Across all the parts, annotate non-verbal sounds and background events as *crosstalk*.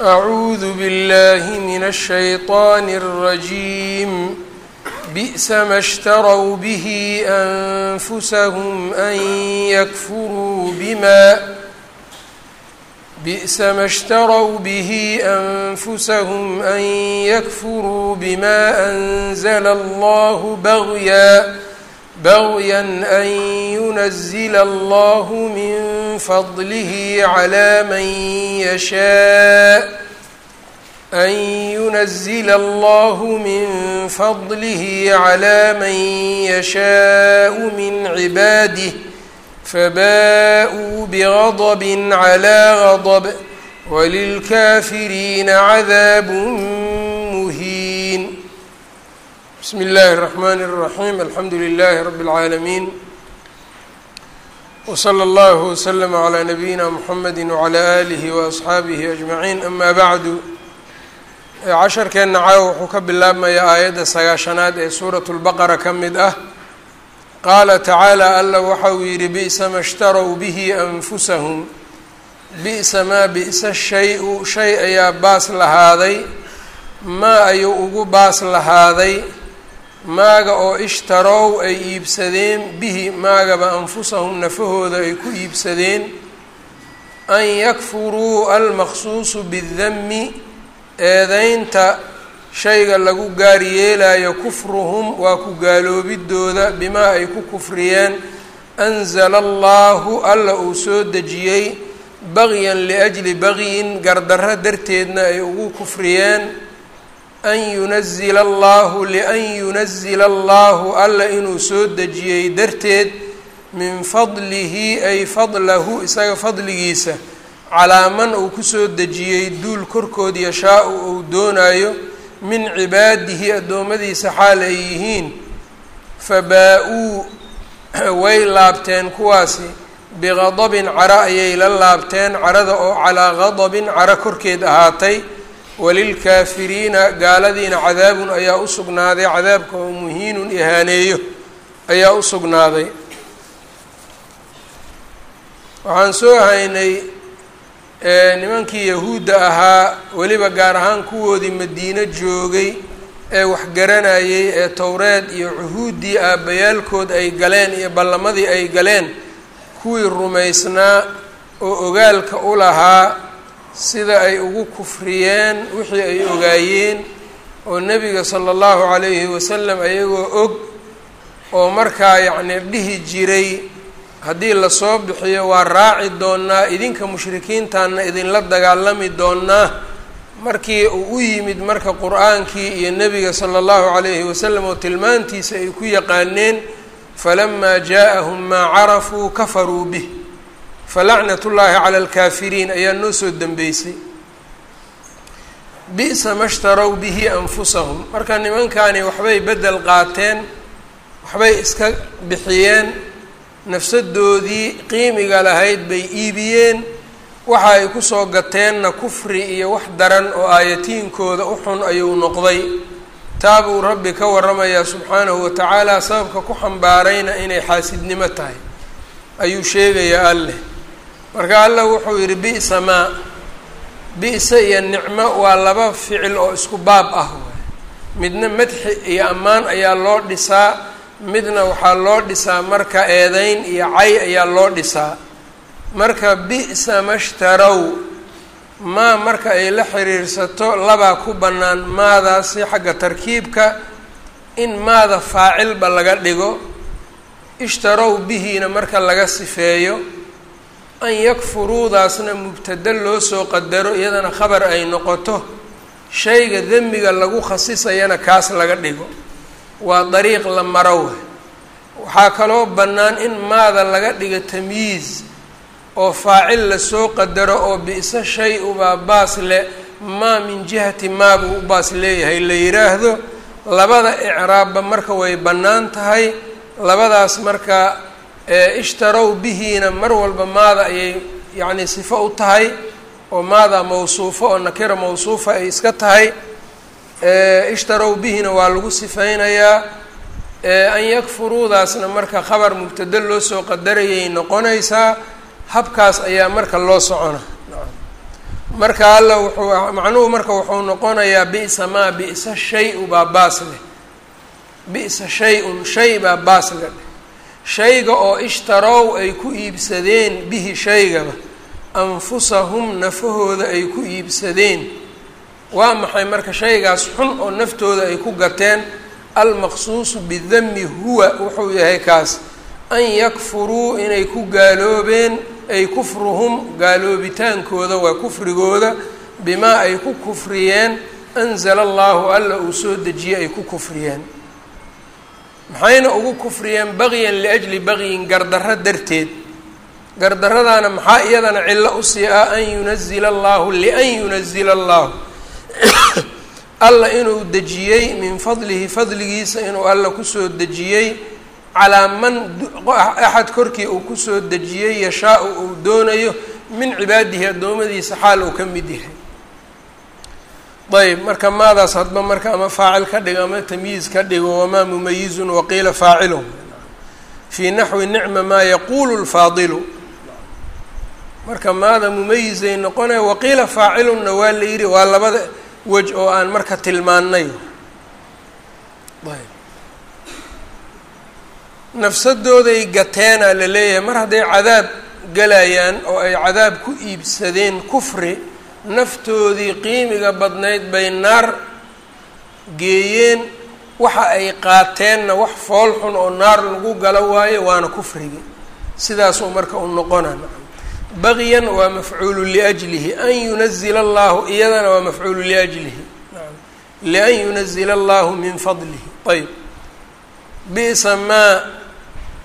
أعوذ بالله من الشيطان الرجيم بئس ما اشتروا به أنفسهم أن يكفروا بما بئس ما اشتروا به أنفسهم أن يكفروا بما أنزل الله بغيا bغya an yunazila allah min fadlih عlى man yashaaء an yunazila allah min fadlih عlى man yashaaءu min cibaadih faba'uu bغadb عlى غadb walilkafirina cadaab muhin بسم الله الرحمن الرحيم الحمد لله رب العالمين وصلى الله وسلم على نبيina mحamedi وعlى آlihi وأصxaabihi أجمaعين أma bعdu casharkeenna caawa wuxuu ka bilaabmayaa aayadda sagaashanaad ee suuraة الbaqara ka mid ah qaala tacaalى alla waxa uu yidhi bi'sa ma اshtarow bihi أnfusahum bi'sa maa bi'sa shay-u shay ayaa baas lahaaday maa ayuu ugu baas lahaaday maaga oo ishtarow ay iibsadeen bihi maagaba anfusahum nafahooda ay ku iibsadeen an yakfuruu almaqsuusu bidami eedeynta shayga lagu gaar yeelayo kufruhum waa ku gaaloobidooda bimaa ay ku kufriyeen anzala allahu alla uu soo dejiyey bagyan liajli bagyin gardarro darteedna ay ugu kufriyeen an yunazila allahu lian yunazila allahu alla inuu soo dejiyey darteed min fadlihi ay fadlahu isaga fadligiisa calaa man uu ku soo dejiyey duul korkood yashaa-u uu doonayo min cibaadihi addoommadiisa xaal ay yihiin fabaa-uu way laabteen kuwaasi biqadabin caro ayay la laabteen carada oo calaa qadabin caro korkeed ahaatay walilkaafiriina gaaladiina cadaabun ayaa u sugnaaday cadaabka oo muhiinun ihaaneeyo ayaa u sugnaaday. Waxaan soo haynay nimankii yahuudda ahaa weliba gaar ahaan kuwoodii madiino joogay ee waxgaranayay ee towreed iyo cuhuuddii aabbayaalkood ay galeen iyo ballamadii ay galeen kuwii rumaysnaa oo ogaalka u lahaa sida ay ugu kufriyeen wixii ay ogaayeen oo nebiga sala allahu calayhi wasalam ayagoo og oo markaa yacni dhihi jiray haddii la soo bixiyo waa raaci doonnaa idinka mushrikiintaana idinla dagaalami doonnaa. Markii uu u yimid marka qur'aankii iyo nebiga sala allahu calayhi wasalam oo tilmaantiisa ay ku yaqaaneen falamaa jaa-ahum maa carafuu kafaruu bih falacnat ullaahi cala alkaafiriin ayaa noo soo dembeysay bi'sa ma shtarow bihi anfusahum marka nimankani waxbay beddel qaateen waxbay iska bixiyeen nafsadoodii qiimiga lahayd bay iibiyeen waxa ay ku soo gateenna kufri iyo wax daran oo aayatiinkooda u xun ayuu noqday taa buu rabbi ka waramayaa subxaanahu wa tacaala sababka ku xambaarayna inay xaasidnimo tahay ayuu sheegayaa alleh marka allah wuxuu yidhi bi'sa maa bi'sa iyo nicmo waa laba ficil oo isku baab ah midna madxi iyo ammaan ayaa loo dhisaa midna waxaa loo dhisaa marka eedeyn iyo cay ayaa loo dhisaa. Marka bi'sa mashtarow maa marka ay la xiriirsato labaa ku bannaan maadaasi xagga tarkiibka in maada faacilba laga dhigo ishtarow bihiina marka laga sifeeyo an yakfuruudaasna mubtada loo soo qadaro iyadana khabar ay noqoto shayga demmiga lagu khasisayana kaas laga dhigo. Waa dariiq la marow waxaa kaloo bannaan in maada laga dhigo tamyiiz oo faacil la soo qadaro oo bi'so shay ubaa baas le maa min jihati maa buu u baas leeyahay. La yiraahdo labada icraabba marka way bannaan tahay labadaas marka ishtarow bihiina mar walba maada ayay yacni sifo u tahay oo maada mawsuufo oo nakira mawsuufa ay iska tahay. Ishtarow bihina waa lagu sifeynayaa an yakfuruudaasna marka khabar mubtado loo soo qadarayay noqonaysaa habkaas ayaa marka loo socona. Marka alla wuxuu macnuhu marka wuxuu noqonayaa bi'sa maa bi'sa shay-u baa baas leh. Bi'sa shay-un shay baa baas leh shayga oo ishtarow ay ku iibsadeen bihi shaygaba anfusahum nafahooda ay ku iibsadeen. Waa maxay marka shaygaas xun oo naftooda ay ku gateen? Almaqsuusu bidami huwa wuxuu yahay kaas an yakfuruu inay ku gaaloobeen ay kufruhum gaaloobitaankooda waa kufrigooda bimaa ay ku kufriyeen. Anzala allahu alla uu soo dejiyey ay ku kufriyeen maxayna ugu kufriyeen bagyan liajli bagyin gardarro darteed. Gardaradaana maxaa iyadana cillo u sii ah an yunazila allahu lian yunazila allahu *coughs* alla inuu dejiyey min fadlihi fadligiisa inuu alla ku soo dejiyey calaa man axad korkii uu ku soo dejiyey yashaa-u uu doonayo min cibaadihi addoommadiisa xaal uu ka mid yahay ayb marka maadaas hadba marka ama faacil ka dhigo ama tamyiiz ka dhigo wamaa mumayizun waqiila faacilun. Fii naxwi nicma maa yaquulu lfaadilu marka maada mumayizay noqonaya waqiila faacilunna waa la yidhi waa labada wej oo aan marka tilmaannay ayb nafsadooday gateenaa la leeyahay mar hadday cadaab galayaan oo ay cadaab ku iibsadeen kufri naftoodii qiimiga badnayd bay naar geeyeen waxa ay qaateenna wax fool xun oo naar lagu galo waayo waana kufrigi. Sidaasuu marka u noqona bagyan waa mafcuulu liajlihi an yunazila allahu iyadana waa mafcuulu liajlihi lian yunazila allahu min fadlihi. Ayb bisa maa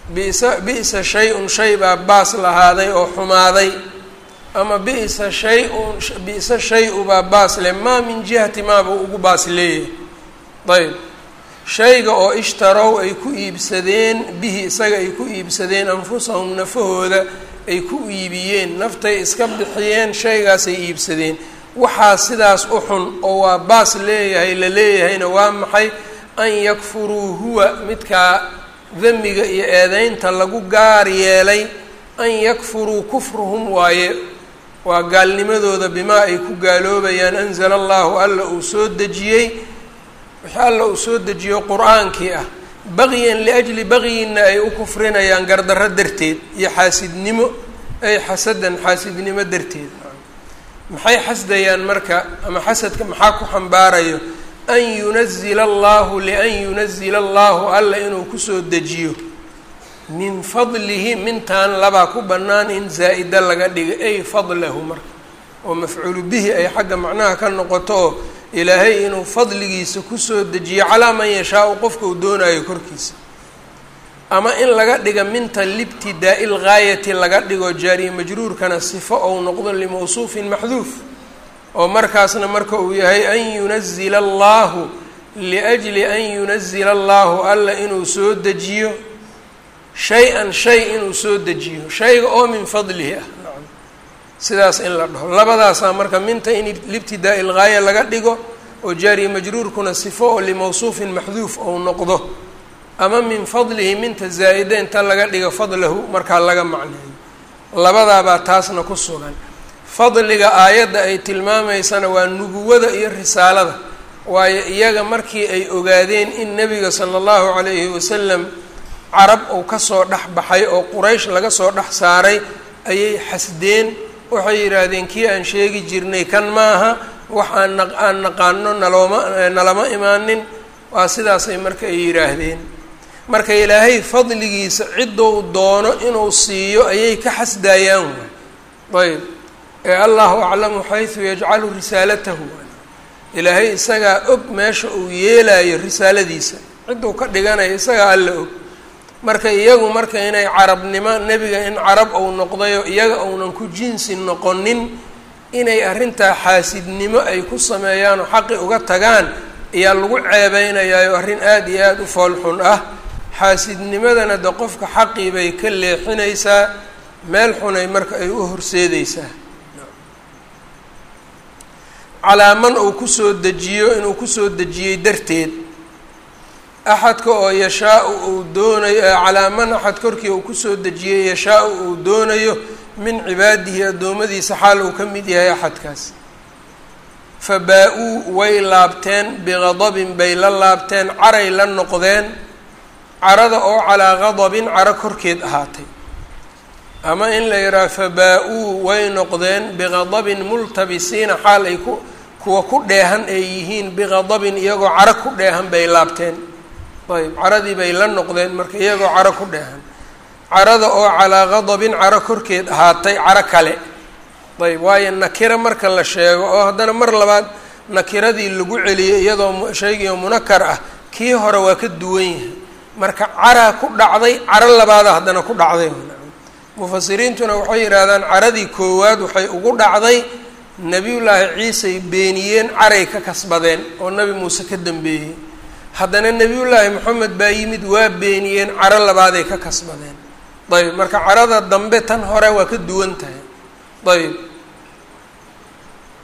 bisa bi'sa shay-un shay baa baas lahaaday oo xumaaday ama bi'sa shay-un bi'sa shay-u baa baas leh maa min jihati maabuu ugu baas leeyahay ayb shayga oo ishtarow ay ku iibsadeen bihi isaga ay ku iibsadeen anfusahum nafahooda ay ku iibiyeen naftay iska bixiyeen shaygaasay iibsadeen. Waxaa sidaas u xun oo waa baas leeyahay la leeyahayna waa maxay? An yakfuruu huwa midkaa damiga iyo eedeynta lagu gaar yeelay. An yakfuruu kufruhum waaye waa gaalnimadooda bimaa ay ku gaaloobayaan anzala allahu alla uu soo dejiyey wixii alla uu soo dejiyo qur'aankii ah. Bagyan liajli bagyinna ay u kufrinayaan gardarro darteed iyo xaasidnimo ay xasadan xaasidnimo darteed. Maxay xasdayaan marka ama xasadka maxaa ku xambaarayo? An yunazila allahu lian yunazila allahu alla inuu ku soo dejiyo min fadlihi mintaan labaa ku bannaan in zaa-ida laga dhiga ay fadlahu marka. Oo mafcuulu bihi ay xagga macnaha ka noqoto oo ilaahay inuu fadligiisa ku soo dejiyo calaa man yashaau qofka uu doonayo korkiisa. Ama in laga dhiga minta libtidaa'i lgaayati laga dhigo jaariye majruurkana sifo ou noqdo limawsuufin maxduuf. Oo markaasna marka uu yahay an yunazila allahu liajli an yunazila allahu alla inuu soo dejiyo shay-an shay inuu soo dejiyo. Shayga oo min fadlihi ah. Nacam. Sidaas in la dhaho. Labadaasaa marka minta in libtidaa'i lgaaya laga dhigo oo jaariye majruurkuna sifo oo limawsuufin maxduuf ou noqdo. Ama min fadlihi minta zaa'ida inta laga dhigo fadlahu markaa laga macneeyo. Labadaabaa taasna ku sugan. Fadliga aayadda ay tilmaamaysana waa nubuwada iyo risaalada. Waayo iyaga markii ay ogaadeen in nebiga sala allahu calayhi wasalam carab uu ka soo dhex baxay oo quraysh laga soo dhex saaray ayay xasdeen. Waxay yidhaahdeen kii aan sheegi jirnay kan maaha wax aan na aan naqaano nalooma nalama imaanin. Waa sidaasay marka ay yidhaahdeen. Marka ilaahay fadligiisa ciddou doono inuu siiyo ayay ka xasdaayaan waay ayb. Ee allahu aclamu xaysu yajcalu risaalatahu. Ilaahay isagaa og meesha uu yeelayo risaaladiisa. Cidduu ka dhiganayo isagaa alla og marka iyagu marka inay carabnimo nebiga in carab ou noqdayo iyaga ounan ku jinsi noqonin inay arrintaa xaasidnimo ay ku sameeyaanoo xaqi uga tagaan ayaa lagu ceebeynayaayo arrin aada iyo aada u foolxun ah. Xaasidnimadana de qofka xaqii bay ka leexinaysaa meel xunay marka ay u horseedeysaa calaaman uu ku soo dejiyo inuu ku soo dejiyey darteed axadka oo yashaa-u uu doonayo calaaman axad korkii uu ku soo dejiyey yashaa-u uu doonayo min cibaadihi addoommadiisa xaal uu ka mid yahay axadkaas fa baa-uu way laabteen biqadabin bay la laabteen caray la noqdeen carada oo calaa qadabin caro korkeed ahaatay. Ama in la yidhaha fa baa-uu way noqdeen biqadabin multabisiina xaal ay ku kuwa ku dheehan ay yihiin biqadabin iyagoo caro ku dheehan bay laabteen ayb caradii bay la noqdeen marka iyagoo caro ku dheehan. Carada oo calaa qadabin caro korkeed ahaatay caro kale. Ayb waayo nakiro marka la sheego oo haddana mar labaad nakiradii lagu celiyo iyadoo shaygiio munakar ah kii hore waa ka duwan yahay. Marka caraa ku dhacday caro labaada haddana ku dhacday. Mufasiriintuna waxay yidhaahdaan caradii koowaad waxay ugu dhacday nebiyullaahi ciisay beeniyeen caray ka kasbadeen oo nebi muuse ka dambeeyey haddana nebiyullaahi moxamed baa yimid waa beeniyeen caro labaaday ka kasbadeen. Ayb marka carada dambe tan hore waa ka duwan tahay. Ayb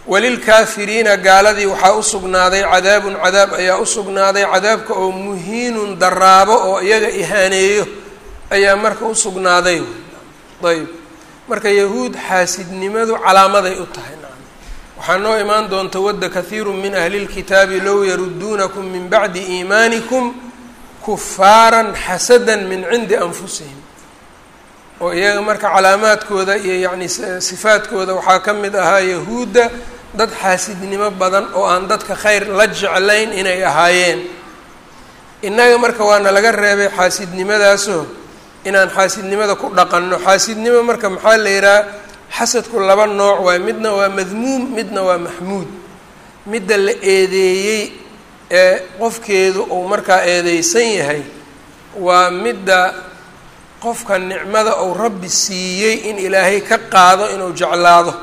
walilkaafiriina gaaladii waxaa u sugnaaday cadaabun cadaab ayaa u sugnaaday cadaabka oo muhiinun daraabo oo iyaga ihaaneeyo ayaa marka u sugnaaday. Ayb marka yahuud xaasidnimadu calaamaday u tahay waxaa noo imaan doonta wadda kahiiru min ahli lkitaabi low yaruduunakum min bacdi iimaanikum kufaaran xasadan min cindi anfusihim. Oo iyaga marka calaamaadkooda iyo yacni sifaadkooda waxaa ka mid ahaa yahuudda dad xaasidnimo badan oo aan dadka khayr la jeclayn inay ahaayeen. Innaga marka waana laga reebay xaasidnimadaasoo inaan xaasidnimada ku dhaqanno. Xaasidnimo marka maxaa la yidhaha xasadku laba nooc waay midna waa madmuum midna waa maxmuud. Midda la eedeeyey ee qofkeedu uu markaa eedeysan yahay waa midda qofka nicmada uu rabbi siiyey in ilaahay ka qaado inuu jeclaado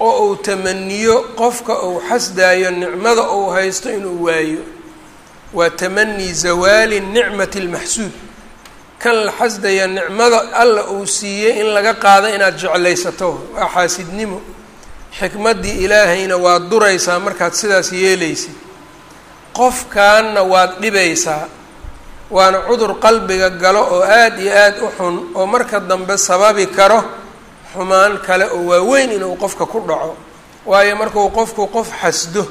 oo uu tamaniyo qofka uu xasdaayo nicmada uu haysto inuu waayo. Waa tamanii zawaali nicmati almaxsuud kan la xasdaya nicmada alla uu siiyey in laga qaado inaad jeclaysato. Waa xaasidnimo. Xikmaddii ilaahayna waad duraysaa markaad sidaas yeelaysid. Qofkaanna waad dhibaysaa. Waana cudur qalbiga galo oo aada iyo aada u xun oo marka dambe sababi karo xumaan kale oo waaweyn inuu qofka ku dhaco. Waayo markuu qofku qof xasdo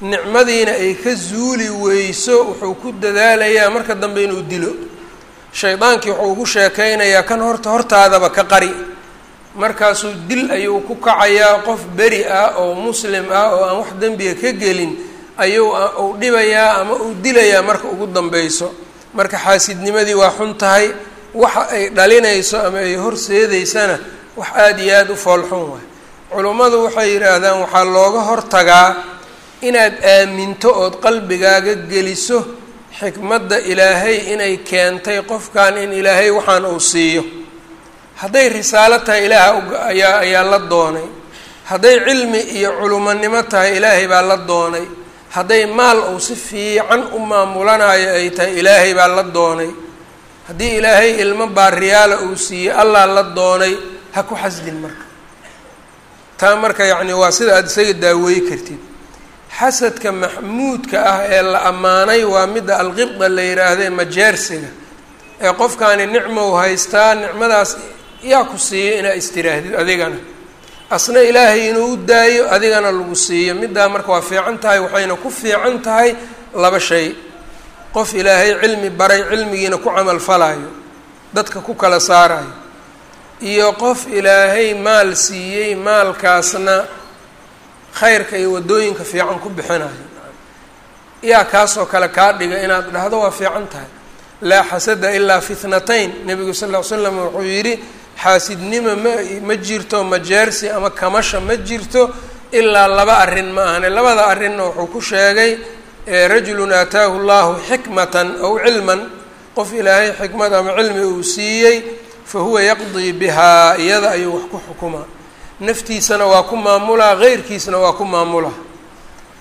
nicmadiina ay ka zuuli weyso wuxuu ku dadaalayaa marka dambe inuu dilo shaydaankii wuxuu ugu sheekaynayaa kan horta hortaadaba ka qari. Markaasuu dil ayuu ku kacayaa qof beri ah oo muslim ah oo aan wax dembiga ka gelin ayuu uu dhibayaa ama uu dilayaa marka ugu dambeyso marka xaasidnimadii waa xun tahay waxa ay dhalinayso ama ay horseedeysana wax aada iyo aada u foolxun waay. Culummadu waxay yidhaahdaan waxaa looga hortagaa inaad aaminto ood qalbigaaga geliso xikmadda ilaahay inay keentay qofkan in ilaahay waxaan uu siiyo. Hadday risaalo tahay ilaah ayaa ayaa la doonay. Hadday cilmi iyo culumonimo tahay ilaahay baa la doonay. Hadday maal uu si fiican u maamulanayo ay tahay ilaahay baa la doonay. Haddii ilaahay ilmo baariyaala uu siiyey allah la doonay ha ku xasdin marka. Taa marka yacni waa sida aada isaga daaweey kartid xasadka maxmuudka ah ee la ammaanay waa midda alqibda la yidhaahdee majeersiga ee qofkaani nicmow haystaa nicmadaas yaa ku siiyo inaa istiraahdid adigana. Asna ilaahay inuu u daayo adigana lagu siiyo. Middaa marka waa fiican tahay waxayna ku fiican tahay laba shay. Qof ilaahay cilmi baray cilmigiina ku camal falaayo dadka ku kala saarayo iyo qof ilaahay maal siiyey maalkaasna khayrka iyo waddooyinka fiican ku bixinayo yaa kaasoo kale kaa dhiga inaad dhahdo waa fiican tahay. Laa xasada ilaa fitnatayn. Nebigu sal ll slam wuxuu yidhi xaasidnimo ma ma jirto majeersi ama kamasha ma jirto ilaa laba arrin ma ahane labada arrinna wuxuu ku sheegay rajulun aataahu llahu xikmatan aw cilman. Qof ilaahay xikmad ama cilmi uu siiyey fa huwa yaqdii bihaa iyada ayuu wax ku xukumaa naftiisana waa ku maamulaa heyrkiisna waa ku maamulaa.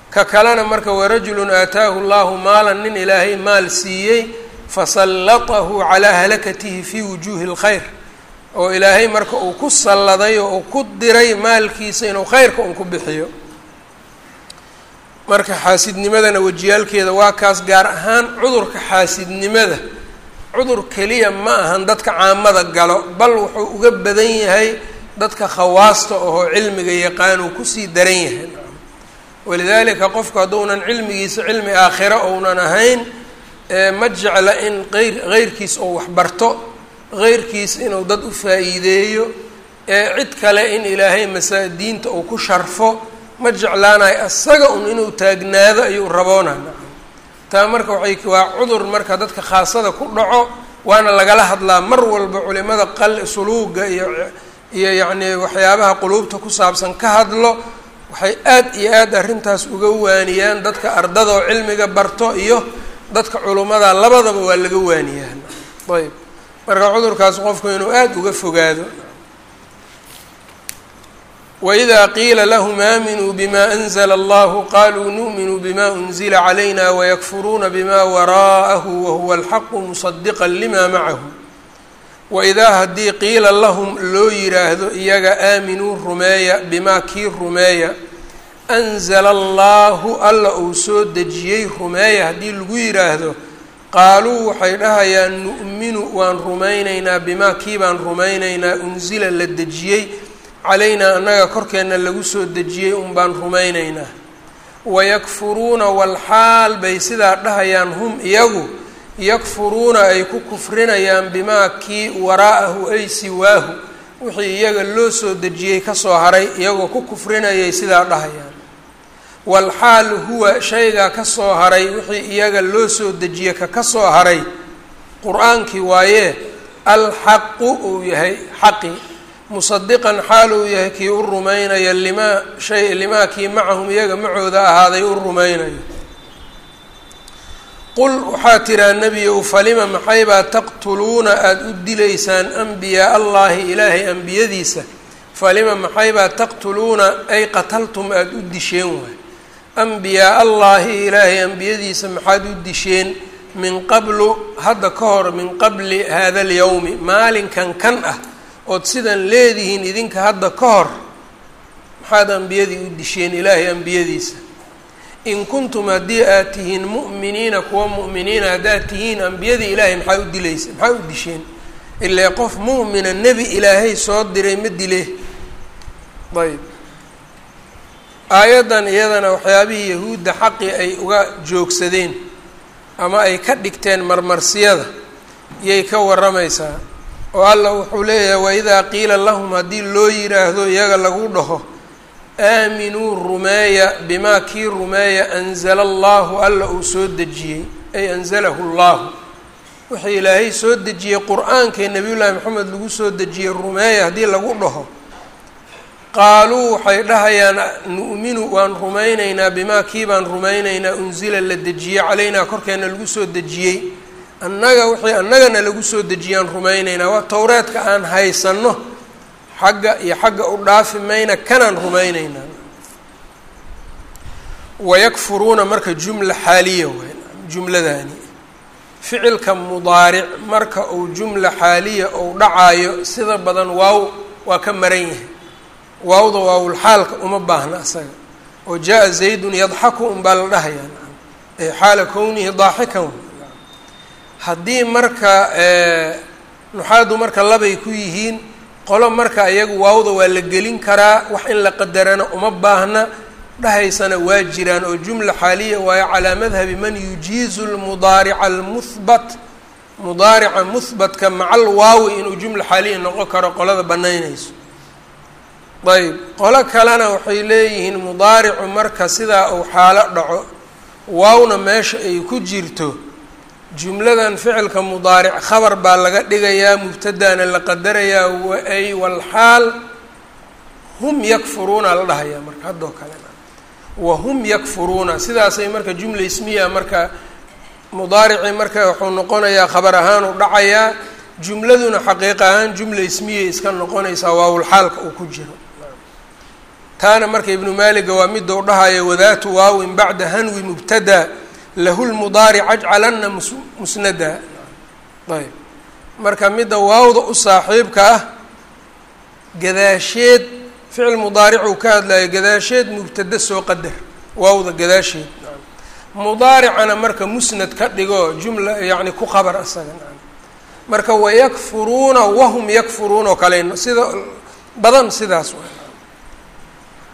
Ka kalena marka warajulun aataahu llahu maalan nin ilaahay maal siiyey fasallatahu calaa halakatihi fii wujuuhi اlkhayr oo ilaahay marka uu ku salladay oo ku diray maalkiisa inuu khayrka un ku bixiyo. Marka xaasidnimadana wejiyaalkeeda waa kaas gaar ahaan cudurka xaasidnimada. Cudur keliya ma ahan dadka caamada galo bal wuxuu uga badan yahay dadka khawaasta ahoo cilmiga yaqaanuu ku sii daran yahay. Walidaalika qofku hadduunan cilmigiisa cilmi aakhiro ounan ahayn ma jecla in qeyr heyrkiis oo waxbarto heyrkiis inuu dad u faa'iideeyo cid kale in ilaahay masa diinta uu ku sharfo ma jeclaanayo isaga un inuu taagnaado ayuu raboona. Taa marka waay waa cudur marka dadka khaasada ku dhaco waana lagala hadlaa mar walba culimada qal suluuga iyo iyo yacni waxyaabaha quluubta ku saabsan ka hadlo waxay aad iyo aad arrintaas uga waaniyaan dadka ardadoo cilmiga barto iyo dadka culummada labadaba waa laga waaniyaa ayb marka cudurkaas qofku inuu aada uga fogaado wإida qiila lahm aaminuu bima أnzla اllah qaluu nuؤminu bima أnzila عlayna wykfuruuna bima wara'ahu wahuwa اlxaqu muصadiqa lima macahu waidaa haddii qiila lahum loo yiraahdo iyaga aaminuu rumeeya bimaa kii rumeeya anzala allahu alla uu soo dejiyey rumeeya haddii lagu yiraahdo qaaluu waxay dhahayaan nu'minu waan rumaynaynaa bimaa kii baan rumaynaynaa unsila la dejiyey calaynaa annaga korkeenna lagu soo dejiyey un baan rumaynaynaa wayakfuruuna walxaal bay sidaa dhahayaan hum iyagu yakfuruuna ay ku kufrinayaan bimaa kii waraa'ahu ay siwaahu. Wixii iyaga loo soo dejiyey ka soo haray iyagoo ku kufrinayay sidaa dhahayaan. Walxaal huwa shaygaa ka soo haray wixii iyaga loo soo dejiyey ka ka soo haray. Qur'aankii waayee alxaqu uu yahay xaqi. Musadiqan xaal uu yahay kii u rumaynaya limaa shay limaa kii macahum iyaga macooda ahaaday u rumaynayo qul waxaa tiraa nebiyow falima maxaybaa taqtuluuna aada u dilaysaan ambiyaa allaahi ilaahay ambiyadiisa? Falima maxaybaa taqtuluuna ay qataltum aada u disheen waay. Ambiyaa allaahi ilaahay ambiyadiisa maxaad u disheen min qablu hadda ka hor min qabli hada alyawmi maalinkan kan ah ood sidan leedihiin idinka hadda ka hor maxaad ambiyadii u disheen ilaahay ambiyadiisa in kuntum haddii aad tihiin mu'miniina kuwa mu'miniina haddaad tihiin ambiyadii ilaahay maxaa u dilaysa maxaa u disheen? Ilaa qof mu'mina nebi ilaahay soo diray ma dile. Ayb. Aayaddan iyadana waxyaabihii yahuudda xaqii ay uga joogsadeen ama ay ka dhigteen marmarsiyada iyay ka warramaysaa oo alla wuxuu leeyahay waidaa qiila lahum haddii loo yiraahdo iyaga lagu dhaho aaminuu rumeeya bimaa kii rumeeya anzala allahu alla uu soo dejiyey ay anzalahu llahu. Wixii ilaahay soo dejiyey qur'aankee nebiyullaahi maxamed lagu soo dejiyey rumeeya haddii lagu dhaho. Qaaluu waxay dhahayaan nu'minu waan rumaynaynaa bimaa kii baan rumaynaynaa unsila la dejiyey calaynaa korkeenna lagu soo dejiyey. Annaga wixii annagana lagu soo dejiyaan rumaynaynaa. Waa towreedka aan haysanno xagga iyo xagga u dhaafi mayna kanaan rumaynaynaa wayakfuruuna marka jumla xaaliya waay jumladani ficilka mudaaric marka uu jumla xaaliya ou dhacaayo sida badan waaw waa ka maran yahay. Waawda waawlxaalka uma baahna asaga. Oo jaa-a zaydun yadxaku unbaa la dhahayaa xaala kownihi daaxikan. Haddii marka nuxaadu marka labay ku yihiin qolo marka iyagu waawda waa la gelin karaa wax in la qadarana uma baahna. Dhahaysana waa jiraan oo jumla xaaliya waayo calaa madhabi man yujiizu lmudaarica almuhbat mudaarica muhbatka macal waawi inuu jumla xaaliya noqon karo qolada banaynayso ayb qolo kalena waxay leeyihiin mudaaricu marka sidaa uu xaalo dhaco waawna meesha ay ku jirto jumladan ficilka mudaaric khabar baa laga dhigayaa mubtadaana la qadarayaa waay walxaal hum yakfuruuna la dhahayaa marka haddoo kalena wahum yakfuruuna sidaasay marka jumla ismiya marka mudaaricii marka wuxuu noqonayaa khabar ahaan u dhacayaa jumladuna xaqiiq ahaan jumla ismiyay iska noqonaysaa waawlxaalka uu ku jiro. Taana marka ibnu maaliga waa mida u dhahaya wadaatu waawin bacda hanwi mubtada lahu lmudaaric ajcalanna mus musnada. Ayb. Marka midda waawda u saaxiibka ah gadaasheed ficil mudaaricuu ka hadlayo gadaasheed mubtada soo qadar. Waawda gadaasheed mudaaricana marka musnad ka dhigo jumla yacni ku qabar asaga marka wayakfuruuna wahum yakfuruuna oo kale sida badan sidaas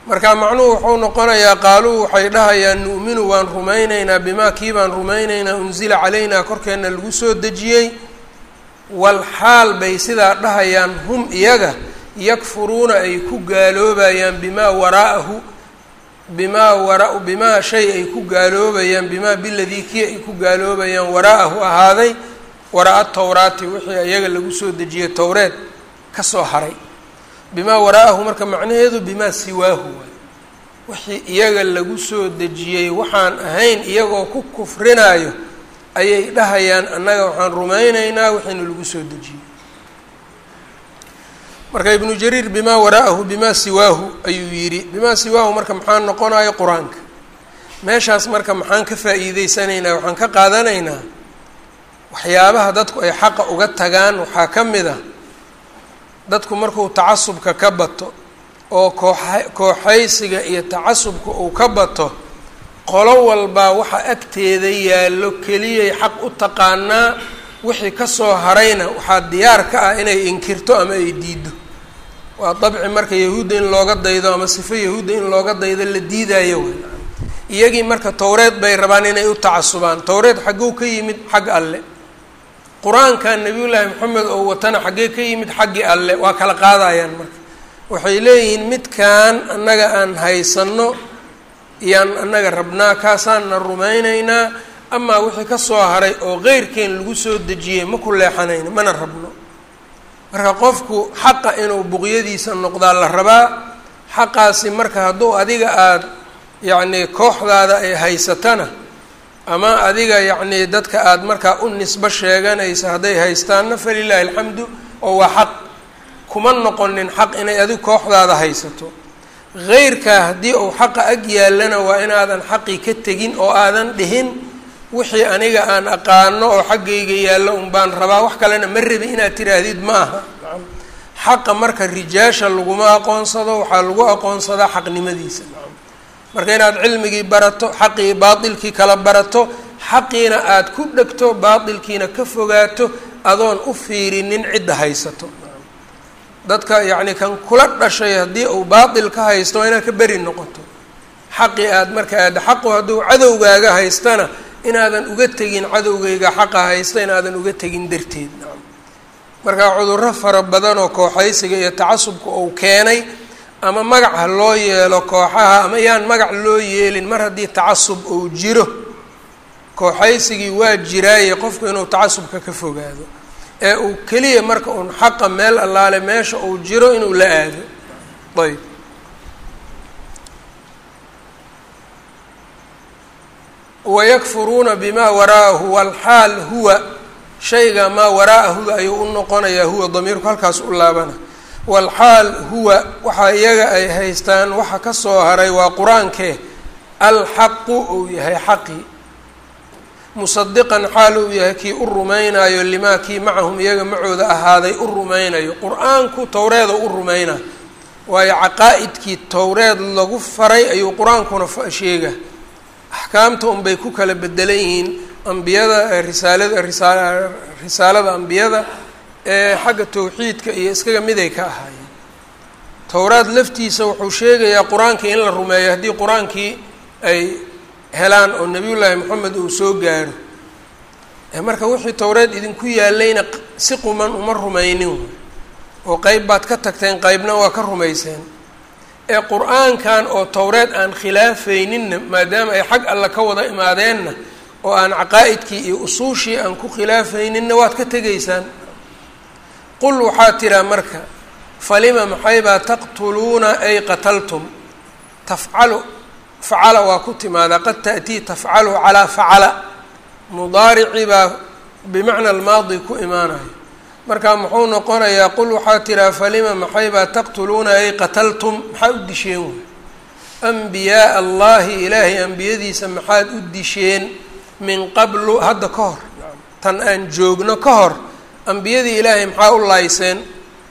marka macnuhu wuxuu noqonayaa qaaluu waxay dhahayaan nu'minu waan rumaynaynaa bimaa kii baan rumaynaynaa unsila calaynaa korkeenna lagu soo dejiyey. Walxaal bay sidaa dhahayaan hum iyaga yakfuruuna ay ku gaaloobayaan bimaa waraa'ahu bimaa wara bimaa shay ay ku gaaloobayaan bimaa biladii kii ay ku gaaloobayaan waraa'ahu ahaaday waraa-a towraati wixii iyaga lagu soo dejiyey towreed ka soo haray bimaa waraa'ahu marka macnaheedu bimaa siwaahu waay wixii iyaga lagu soo dejiyey waxaan ahayn iyagoo ku kufrinaayo ayay dhahayaan annaga waxaan rumaynaynaa wixiina lagu soo dejiyey. Marka ibnu jariir bimaa waraa'ahu bimaa siwaahu ayuu yidhi. Bimaa siwaahu marka maxaa noqonayo qur'aanka? Meeshaas marka maxaan ka faa'iideysanaynaa waxaan ka qaadanaynaa waxyaabaha dadku ay xaqa uga tagaan waxaa ka mid a dadku markuu tacasubka ka bato oo kooxa kooxaysiga iyo tacasubka uu ka bato qolo walbaa waxa agteeda yaallo keliyay xaq u taqaanaa wixii ka soo harayna waxaa diyaar ka ah inay inkirto ama ay diido waa dabci marka yahuudda in looga daydo ama sifo yahuudda in looga daydo la diidaayo wey iyagii marka towreed bay rabaan inay u tacasubaan. Towreed xagguu ka yimid xag alle qur'aankan nabiyullaahi maxamed oo watana xaggee ka yimid xaggii alle waa kala qaadayaan marka. Waxay leeyihiin midkan annaga aan haysanno iyaan annaga rabnaa kaasaanna rumaynaynaa amaa wixii ka soo haray oo qeyrkeen lagu soo dejiyey ma ku leexanayno mana rabno. Marka qofku xaqa inuu buqyadiisa noqdaa la rabaa xaqaasi marka hadduu adiga aada yacnii kooxdaada ay haysatana ama adiga yacnii dadka aada markaa u nisbo sheeganaysa hadday haystaanna falilaahi alxamdu oo waa xaq. Kuma noqonin xaq inay adigu kooxdaada haysato. Heyrkaa haddii uu xaqa ag yaallana waa inaadan xaqii ka tegin oo aadan dhihin wixii aniga aan aqaano oo xaggayga yaallo un baan rabaa wax kalena ma rabi inaad tiraahdid ma aha. Xaqa marka rijaasha laguma aqoonsado waxaa lagu aqoonsadaa xaqnimadiisa marka inaad cilmigii barato xaqii baatilkii kala barato xaqiina aada ku dhegto baatilkiina ka fogaato adoon u fiirinin cidda haysato. Dadka yacni kan kula dhashay haddii uu baatil ka haysto waa inaad ka beri noqoto. Xaqii aada marka aad xaqu hadduu cadowgaaga haystana inaadan uga tegin cadowgayga xaqa haysta inaadan uga tegin darteed. Marka cudurro fara badan oo kooxaysiga iyo tacasubka uu keenay ama magac ha loo yeelo kooxaha ama yaan magac loo yeelin mar haddii tacasub uu jiro kooxaysigii waa jiraaye qofku inuu tacasubka ka fogaado. Ee uu keliya marka uun xaqa meel allaale meesha uu jiro inuu la aado. Ayb. Wayakfuruuna bimaa waraa'ahu walxaal huwa shayga maa waraa'ahuda ayuu u noqonayaa huwa damiirku halkaas u laabana walxaal huwa waxa iyaga ay haystaan waxa ka soo haray waa qur'aankee alxaqu uu yahay xaqii musadiqan xaal uu yahay kii u rumaynayo limaa kii macahum iyaga macooda ahaaday u rumaynayo. Qur'aanku towreeda u rumayna waayo caqaa'idkii towreed lagu faray ayuu qur'aankuna sheega. Axkaamta unbay ku kala bedelan yihiin ambiyada risaalada risaa risaalada ambiyada ee xagga towxiidka iyo iskaga miday ka ahaayeen towraad laftiisa wuxuu sheegayaa qur'aankii in la rumeeyo haddii qur'aankii ay helaan oo nebiyullaahi moxamed uu soo gaaro marka wixii towreed idinku yaalayna si quman uma rumaynin oo qeyb baad ka tagteen qeybna waa ka rumayseen. Ee qur'aankan oo towreed aan khilaafayninna maadaama ay xag alle ka wada imaadeenna oo aan caqaa'idkii iyo usuushii aan ku khilaafayninna waad ka tegaysaan qul waxaa tiraa marka falima maxaybaa taqtuluuna ay qataltum? Tafcalu facala waa ku timaadaa qad ta'tii tafcalu calaa facala. Mudaarici baa bimacna almaadi ku imaanayo marka muxuu noqonayaa qul waxaa tiraa falima maxaybaa taqtuluuna ay qataltum? Maxaa u disheen wey ambiyaaa allahi ilaahay ambiyadiisa maxaad u disheen min qablu hadda ka hor tan aan joogno ka hor ambiyadii ilaahay maxaa u laayseen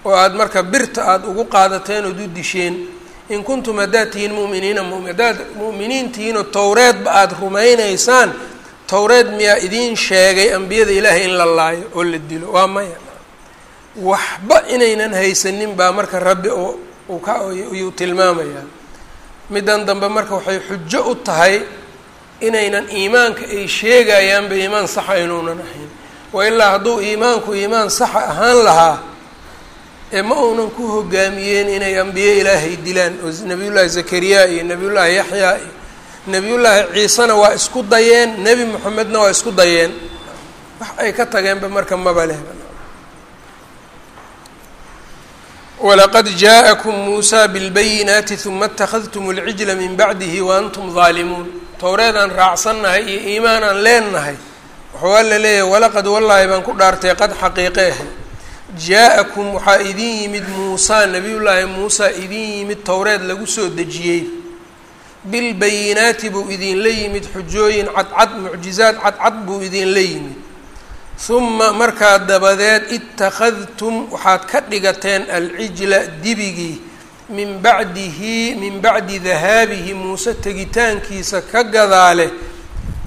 oo aada marka birta aada ugu qaadateen ood u disheen in kuntum haddaad tihiin mu'miniina haddaad mu'miniin tihiinoo towreedba aada rumaynaysaan towreed miyaa idiin sheegay ambiyada ilaahay in la laayo oo la dilo? Waa maya. Waxba inaynan haysanin baa marka rabbi uu ka ayuu tilmaamayaa. Middan dambe marka waxay xujo u tahay inaynan iimaanka ay sheegayaanba iimaan saxa inuunan ahayn wa ilaa hadduu iimaanku iimaan saxa ahaan lahaa ee ma uunan ku hogaamiyeen inay ambiye ilaahay dilaan oo nebiyullaahi zakariya iyo nebiyullaahi yaxyaa iyo nebiyullaahi ciisena waa isku dayeen nebi moxamedna waa isku dayeen wax ay ka tageenba marka maba leh walaqad jaaءakum muusaa bilbayinaati huma اtakhadtum اlcijla min bacdihi wa antum daalimuun towreedaan raacsannahay iyo iimaanaan leennahay wuxuu alla leeyahay walaqad wallaahi baan ku dhaartay qad xaqiiqe ah jaa-akum waxaa idin yimid muusaa nebiyullaahi muusaa idin yimid towreed lagu soo dejiyey. Bilbayinaati buu idinla yimid xujooyin cadcad mucjizaad cadcad buu idinla yimid. Huma markaa dabadeed ittakhadtum waxaad ka dhigateen alcijla dibigii min bacdihi min bacdi dahaabihi muuse tegitaankiisa ka gadaale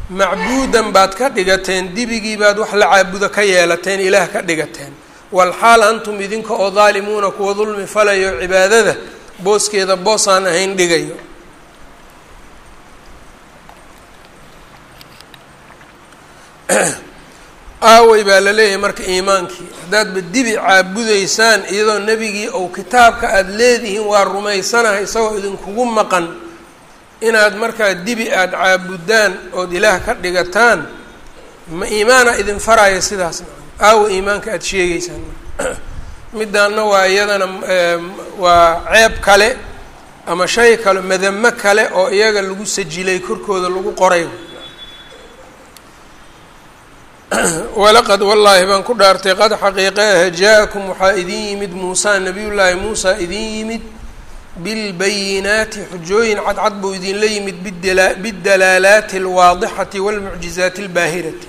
macbuudan baad ka dhigateen dibigii baad wax la caabudo ka yeelateen ilaah ka dhigateen. Walxaal antum idinka oo daalimuuna kuwa dulmi falayo cibaadada booskeeda boosaan ahayn dhigayo. *clears throat* Aawey baa la leeyahay marka iimaankii. Haddaadba dibi caabudaysaan iyadoo nebigii ou kitaabka aada leedihiin waa rumaysanahay isagoo idinkugu maqan inaad markaa dibi aada caabudaan ood ilaah ka dhigataan ma iimaana idin faraya sidaasna aawa iimaanka aada sheegeysaan *clears throat* midaanna waa iyadana waa ceeb kale ama shay kale madamo kale oo iyaga lagu sajilay korkooda lagu qoray *clears throat* walaqad wallaahi baan ku dhaartay qad xaqiiqe ah jaa-akum waxaa idin yimid muusaa nabiyullaahi muusaa idin yimid bilbayinaati xujooyin cadcad buu idinla yimid bidalaalaati alwaadixati walmucjizaati albaahirati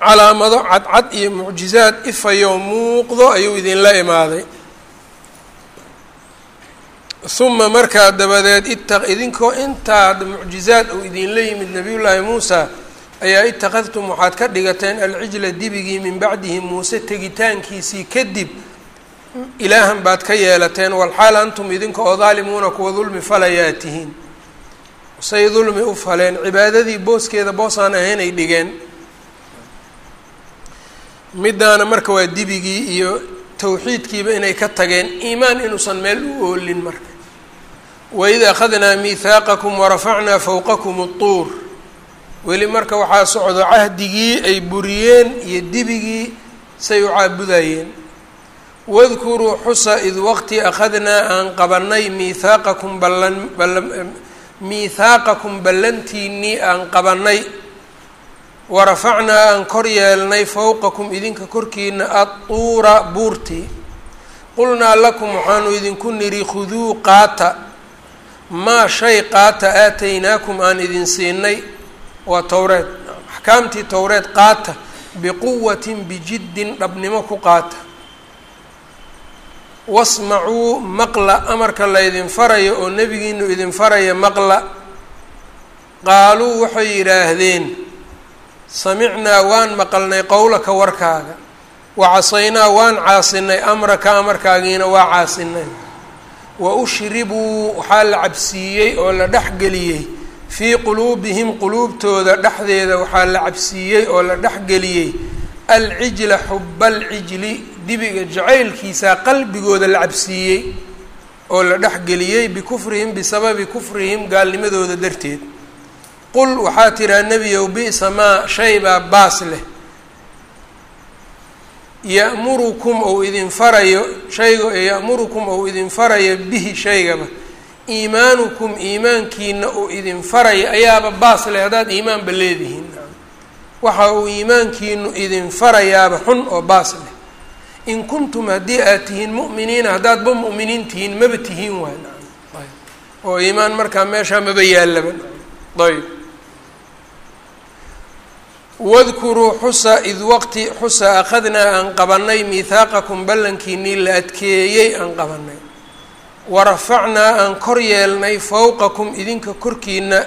calaamado cadcad iyo mucjizaad ifayoo muuqdo ayuu idinla imaaday uma markaa dabadeed ita idinkoo intaa mucjizaad uu idinla yimid nabiyullaahi muusa ayaa itakadtum waxaad ka dhigateen alcijla dibigii min bacdihi muuse tegitaankiisii kadib ilaahan baad ka yeelateen walxaal antum idinka oo daalimuuna kuwa dulmi falayaa tihiin say dulmi u faleen cibaadadii booskeeda boosaan ahaynay dhigeen middaana marka waa dibigii iyo towxiidkiiba inay ka tageen iimaan inuusan meel u oolin marka waid akhadnaa miihaaqakum warafacnaa fowqakum اtuur weli marka waxaa socdo cahdigii ay buriyeen iyo dibigii say u caabudayeen wadkuruu xusa id waqti akhadnaa aan qabanay miihaaqakum miihaaqakum ballantiinnii aan qabanay warafacnaa aan kor yeelnay fowqakum idinka korkiina adtuura buurtii qulnaa lakum waxaanu idinku nidhi khuduu qaata maa shay qaata aataynaakum aan idin siinay waa towreed axkaamtii towreed qaata biquwatin bijiddin dhabnimo ku qaata wasmacuu maqla amarka laydin farayo oo nebigiinu idin faraya maqla. Qaaluu waxay yidhaahdeen samicnaa waan maqalnay qowlaka warkaaga wa casaynaa waan caasinay amraka amarkaagiina waa caasinay wa ushribuu waxaa la cabsiiyey oo la dhexgeliyey fii quluubihim quluubtooda dhexdeeda waxaa la cabsiiyey oo la dhexgeliyey alcijla xuba alcijli dibiga jacaylkiisaa qalbigooda la cabsiiyey oo la dhexgeliyey bikufrihim bisababi kufrihim gaalnimadooda darteed. Qul waxaa tiraa nebiyow bi'sa maa shay baa baas leh. Ya'murukum ou idin farayo shayga ya'murukum ou idin farayo bihi shaygaba. Iimaanukum iimaankiina uu idin faraya ayaaba baas leh haddaad iimaanba leedihiin. Waxa uu iimaankiinu idin farayaaba xun oo baas leh in kuntum haddii aad tihiin mu'miniina haddaadba mu'miniin tihiin maba tihiin waay. Oo iimaan markaa meeshaa maba yaallaba ayb wadkuruu xusa id waqti xusa akhadnaa aan qabanay miihaaqakum ballankiinii la adkeeyey aan qabanay warafacnaa aan kor yeelnay fowqakum idinka korkiina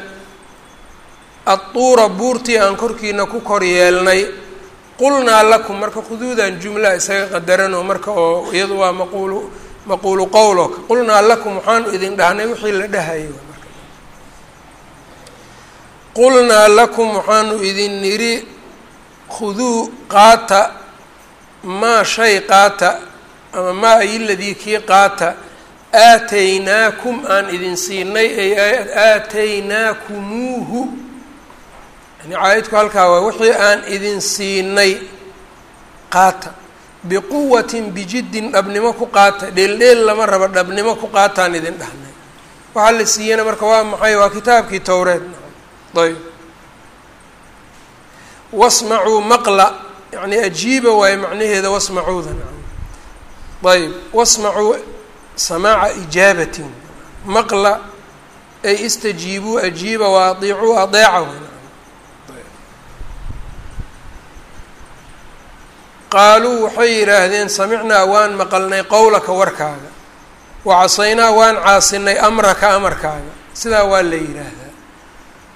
adtuura buurtii aan korkiina ku kor yeelnay qulnaa lakum marka khuduudan jumla isaga qadaranoo marka oo iyadu waa maquulu maquulu qowlo qulnaa lakum waxaanu idin dhahnay wixii la dhahayo. Qulnaa lakum waxaanu idin nidhi khuduu qaata maa shay qaata ama maa ay ladii kii qaata aataynaakum aan idin siinay ay aataynaakumuuhu yani caayidku halkaa waa wixii aan idin siinay qaata. Biquwatin bijiddin dhabnimo ku qaata. Dheeldheel lama rabo dhabnimo ku qaataan idin dhahnay. Waxaa la siiyana marka waa maxay? Waa kitaabkii towreed ayb wasmacuu maqla. Yani ajiiba waayo macnaheeda wasmacuuda ayb wasmacuu samaaca ijaabatin. Maqla ay istajiibuu ajiiba wa adiicuu adeeca qaaluu waxay yidhaahdeen samicnaa waan maqalnay qowlaka warkaaga wacasaynaa waan caasinay amraka amarkaaga. Sidaa waa la yidhaahdaa.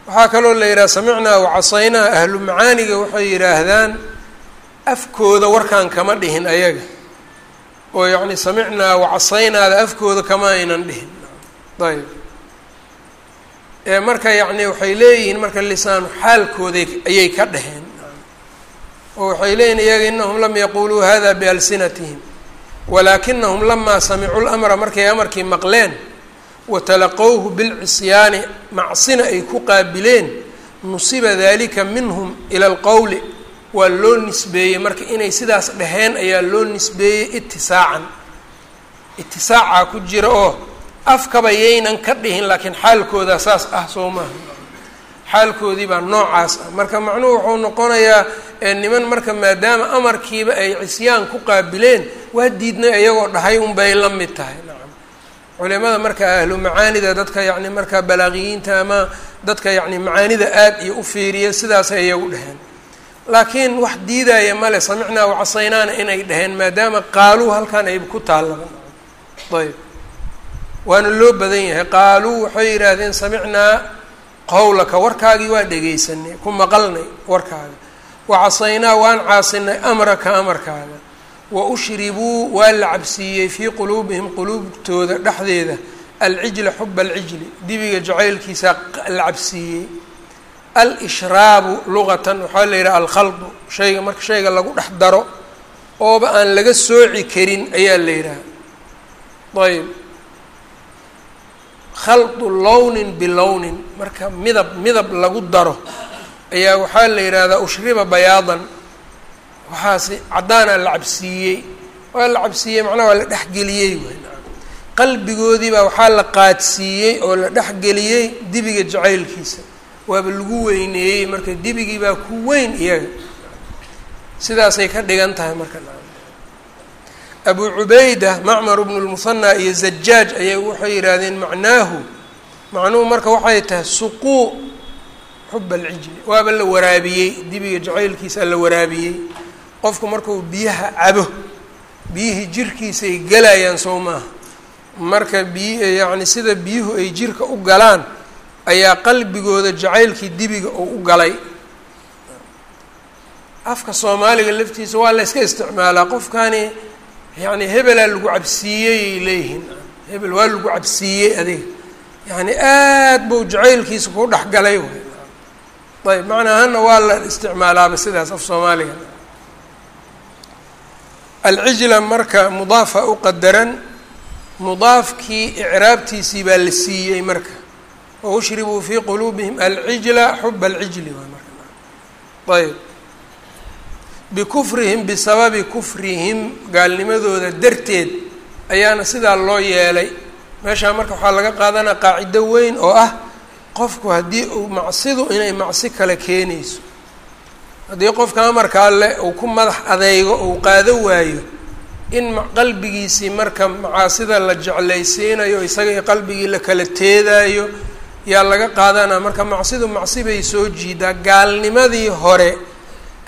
Waxaa kaloo la yidhaha samicnaa wacasaynaa ahlu macaaniga waxay yidhaahdaan afkooda warkaan kama dhihin ayaga. Oo yacni samicnaa wacasaynaada afkooda kama aynan dhihin. Ayb ee marka yacni waxay leeyihiin marka lisaanu xaalkooday ayay ka dheheen oo waxay leeyihiin iyaga inahum lam yaquluu hada bialsinatihim. Walaakinahum lamaa samicuu lamra markay amarkii maqleen watalaqowhu bilcisyaani macsina ay ku qaabileen nusiba dalika minhum ila alqowli waa loo nisbeeyey. Marka inay sidaas dheheen ayaa loo nisbeeyey itisaacan itisaacaa ku jira oo afkaba yaynan ka dhihin laakiin xaalkoodaa saas ah soo maaha xaalkoodii baa noocaas ah. Marka macnuhu wuxuu noqonayaa niman marka maadaama amarkiiba ay cisyaan ku qaabileen waa diidnay iyagoo dhahay unbay la mid tahay. Nacam culimada marka ahlu macaanida dadka yacni marka balaaqiyiinta ama dadka yacni macaanida aad iyo u fiiriya sidaasay iyagu dheheen laakiin wax diidaya male samicnaa wacasaynaana inay dheheen maadaama qaaluu halkan ay ku taallaba ayb. Waana loo badan yahay. Qaaluu waxay yidhaahdeen samicnaa qowlaka warkaagii waa dhegaysanay ku maqalnay warkaaga. Wacasaynaa waan caasinay amraka amarkaaga. Wa ushribuu waa la cabsiiyey fii quluubihim quluubtooda dhexdeeda. Alcijla xuba alcijli dibiga jacaylkiisaa la cabsiiyey. Al-ishraabu luqatan waxaa la yidhaha alkhaldu shayga marka shayga lagu dhex daro ooba aan laga sooci karin ayaa la yidhaha. Ayb khaldu lownin bilownin marka midab midab lagu daro. Ayaa waxaa la yidhaahdaa ushriba bayaadan. Waxaasi caddaanaa la cabsiiyey. Waa la cabsiiyey macnaha waa la dhexgeliyey qalbigoodii baa waxaa la qaadsiiyey oo la dhexgeliyey dibiga jacaylkiisa. Waaba lagu weyneeyey marka dibigii baa ku weyn iyaga. Sidaasay ka dhigan tahay marka abu cubayda macmar bnu lmusanaa iyo zajaaj ayay waxay yidhaahdeen macnaahu macnuhu marka waxay tahay suquu xuba alcijli waaba la waraabiyey dibiga jacaylkiisa la waraabiyey. Qofku markuu biyaha cabo biyihii jirkiisay galayaan sow maaha. Marka biy yacni sida biyuhu ay jirka u galaan ayaa qalbigooda jacaylkii dibiga oo u galay. Afka soomaaliga laftiisa waa la yska isticmaalaa. Qofkani yacni hebelaa lagu cabsiiyeyay leeyihiin. Hebel waa lagu cabsiiyey adiga. Yacni aad buu jacaylkiisa ku dhex galay ayb macnaahana waa la isticmaalaaba sidaas af soomaaliga. Alcijla marka mudaafa u qadaran mudaafkii icraabtiisii baa la siiyey marka. Wa ushribuu fii quluubihim alcijla xuba alcijli waa marka. Ayb bikufrihim bisababi kufrihim gaalnimadooda darteed ayaana sidaa loo yeelay meeshaa marka waxaa laga qaadanaa qaacido weyn oo ah qofku haddii uu macsidu inay macsi kale keenayso haddii qofka amarka alle uu ku madax adeygo uu qaado waayo in qalbigiisii marka macaasida la jeclaysiinayo isaga i qalbigii la kala teedaayo yaa laga qaadanaa marka macsidu macsi bay soo jiidaa gaalnimadii hore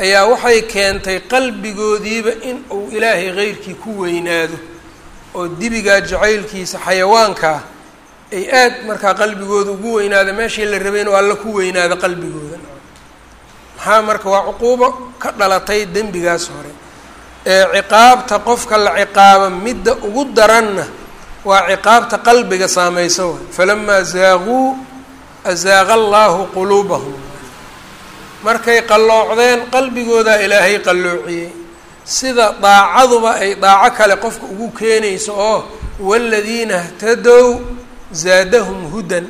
ayaa waxay keentay qalbigoodiiba in uu ilaahay keyrkii ku weynaado oo dibigaa jacaylkiisa xayawaankaa ay aad markaa qalbigooda ugu weynaada meeshii la rabay inuu alla ku weynaado qalbigooda. Maxaa marka waa cuquubo ka dhalatay dembigaas hore. Ee ciqaabta qofka la ciqaabo midda ugu daranna waa ciqaabta qalbiga saameysa waay falamaa zaaquu azaaqa allaahu quluubahum markay qalloocdeen qalbigoodaa ilaahay qalloociyey. Sida daacaduba ay daaco kale qofka ugu keenayso oo waaladiina htadow zaadahum hudan.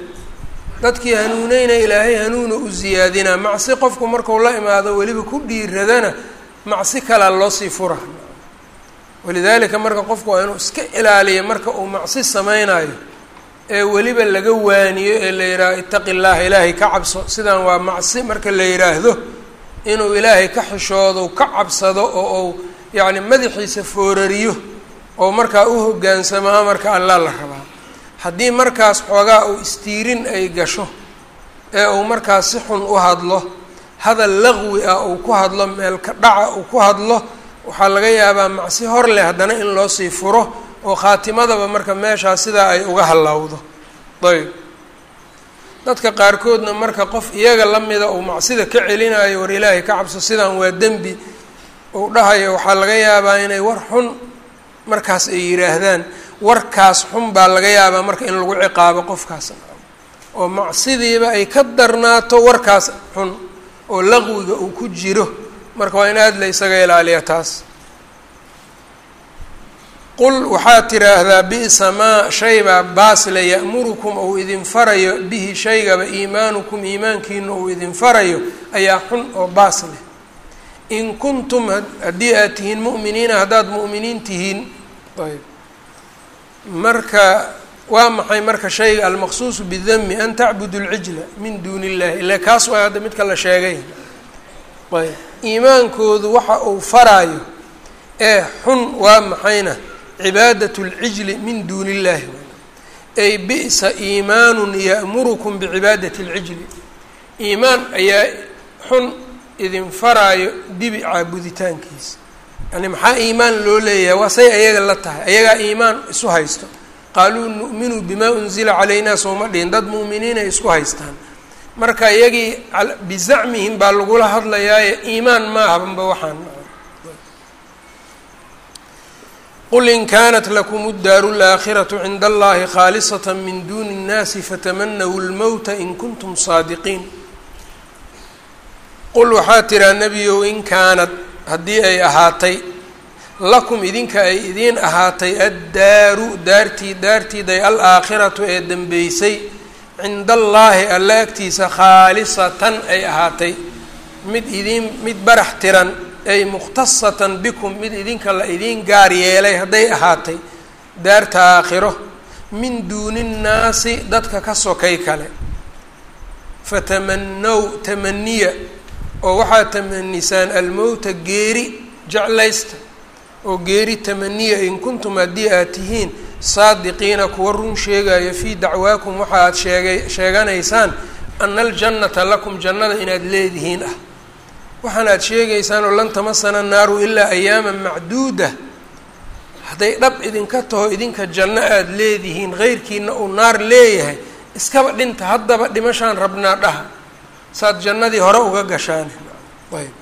Dadkii hanuuneyna ilaahay hanuuna u ziyaadinaa. Macsi qofku marku la imaado weliba ku dhiiradana macsi kalaa loosii fura walidaalika marka qofku waa inuu iska ilaaliya marka uu macsi sameynayo ee weliba laga waaniyo ee la yidhaaho itaqi llaha ilaahay ka cabso. Sidaan waa macsi marka la yidhaahdo inuu ilaahay ka xishoodo ka cabsado oo uu yacni madaxiisa foorariyo oo markaa u hoggaansamo amarka allah la rabaa. Haddii markaas xoogaa uu istiirin ay gasho ee uu markaas si xun u hadlo hadal laqwi ah uu ku hadlo meelka dhaca uu ku hadlo waxaa laga yaabaa macsi hor leh haddana in loo sii furo oo khaatimadaba marka meeshaas sidaa ay uga hallowdo. Ayb dadka qaarkoodna marka qof iyaga la mida uu macsida ka celinayo war ilaahay ka cabso sidaan waa dembi uu dhahayo waxaa laga yaabaa inay war xun markaas ay yidhaahdaan warkaas xun baa laga yaabaa marka in lagu ciqaabo qofkaas. Oo macsidiiba ay ka darnaato warkaas xun oo laqwiga uu ku jiro. Marka waa in aada la isaga ilaaliya taas qul waxaad tiraahdaa bi'sa maa shaybaa baasle ya'murukum ou idin farayo bihi shaygaba iimaanukum iimaankiina uu idin farayo ayaa xun oo baas leh. In kuntum haddii aad tihiin mu'miniina haddaad mu'miniin tihiin ayb. Marka waa maxay marka shayga almaqsuusu bidami an tacbudu lcijla min duuni illahi ila kaas waa hadda midka la sheegay. Ayb. Iimaankoodu waxa uu faraayo ee xun waa maxayna cibaadat lcijli min duuni illahi ay bi'sa iimaanun ya'murukum bicibaadati lcijli iimaan ayaa xun idin faraayo dibi caabuditaankiisa yani maxaa iimaan loo leeyahay waa say ayaga la tahay ayagaa iimaan isu haysto qaaluu nu'minu bimaa unzila calaynaa sooma dhihin dad mu'miniinay isku haystaan marka iyagii bizacmihim baa lagula hadlayaaye iimaan ma ahabanba waxaan qul in kanat lakum اddaaru اlaakhiraةu cinda allahi khaalisaة min duni الnaasi fatamanaw اlmowta in kuntum saadiqiin qul waxaa tiraa nebiyow in kaanad haddii ay ahaatay lakum idinka ay idiin ahaatay addaaru daartii daartiiday alaakhiratu ee dembeysay cinda allaahi alla agtiisa khaalisatan ay ahaatay mid idiin mid barax tiran ay mukhtasatan bikum mid idinka la idiin gaar yeelay hadday ahaatay daarta aakhiro min duuni nnaasi dadka ka sokay kale. Fatamanow tamaniya oo waxaad tamanisaan almowta geeri jeclaysta oo geeri tamaniya in kuntum haddii aad tihiin saadiqiina kuwa run sheegaya fii dacwaakum waxa aad sheegay sheeganaysaan ana aljannata lakum jannada inaad leedihiin ah waxaan aad sheegaysaan oo lan tamasana naaru ilaa ayaaman macduuda. Hadday dhab idinka taho idinka janno aada leedihiin heyrkiina uu naar leeyahay iskaba dhinta haddaba dhimashaan rabnaa dhaha. Saad jannadii hore uga gashaan. Ayb.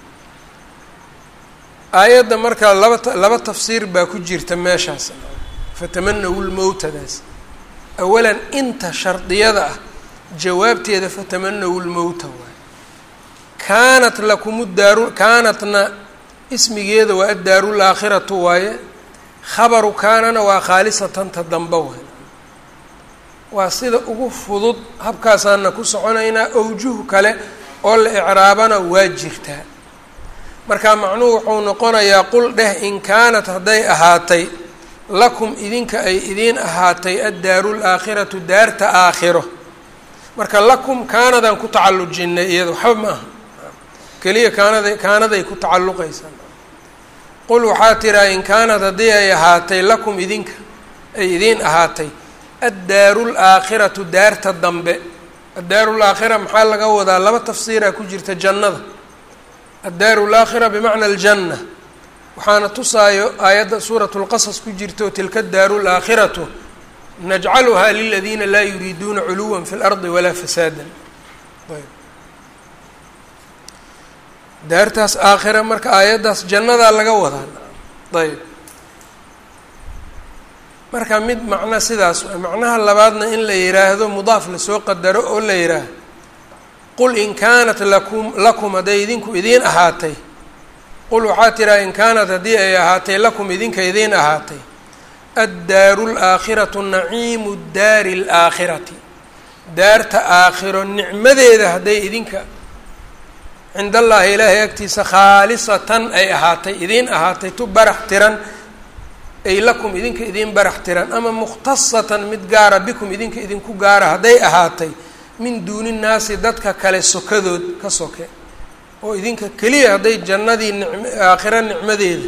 Aayadda markaa laba laba tafsiir baa ku jirta meeshaas. Fatamanawu lmowtadaas awalan inta shardiyada ah jawaabteeda fatamanawu lmowta kaanat lakum daaru kaanatna ismigeeda waa addaaru laakhiratu waaye. Khabaru kaanana waa khaalisatanta dambe waay waa sida ugu fudud habkaasaana ku soconaynaa awjuh kale oo la icraabana waa jirtaa marka macnuhu wuxuu noqonayaa qul dheh in kaanat hadday ahaatay lakum idinka ay idiin ahaatay addaaru laakhiratu daarta aakhiro. Marka lakum kaanadaan ku tacallujinnay iyada waxba ma aha keliya kaanada kaanaday ku tacalluqaysaa qul waxaa tiraa in kaanat haddii ay ahaatay lakum idinka ay idiin ahaatay addaaru laakhiratu daarta dambe. Addaaru laakhira maxaa laga wadaa? Laba tafsiiraa ku jirta jannada. Addaaru laakhira bimacna aljanna. Waxaana tusaayo aayadda suuratu lqasas ku jirto tilka addaaru laakhiratu najcaluhaa liladiina laa yuriiduuna culuwa fi lardi walaa fasaadan daartaas aakhira marka aayaddaas jannadaa laga wadaa. Ayb marka mid macno sidaas macnaha labaadna in la yidhaahdo mudaaf la soo qadaro oo la yidhaahdo qul in kaanat lakum lakum hadday idinku idiin ahaatay. Qul waxaa tiraa in kaanat haddii ay ahaatay lakum idinka idiin ahaatay. Addaaru laakhiratu naciimu daari alaakhirati daarta aakhiro nicmadeeda hadday idinka cind allaahi ilaahay agtiisa khaalisatan ay ahaatay idiin ahaatay tu barax tiran ay lakum idinka idiin barax tiran ama mukhtasatan mid gaara bikum idinka idinku gaara hadday ahaatay min duuni nnaasi dadka kale sokadood ka soke oo idinka keliya hadday jannadii nicm aakhiro nicmadeeda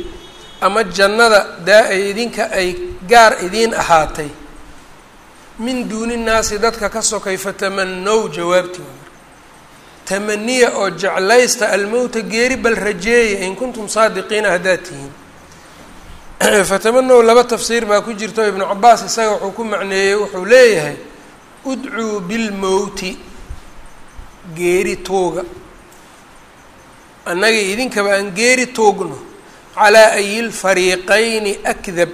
ama jannada daa ay idinka ay gaar idiin ahaatay min duuni nnaasi dadka ka sokay fatamanow jawaabtii tamaniya oo jeclaysta almowta geeri bal rajeeya in kuntum saadiqiina haddaad tihiin. *clears throat* Fatamanow laba tafsiir baa ku jirta oo ibnu cabaas isaga wuxuu ku macneeyey wuxuu leeyahay udcuu bilmowti geeri tuuga annagii idinkaba aan geeri tuugno calaa ayi lfariiqayni akdab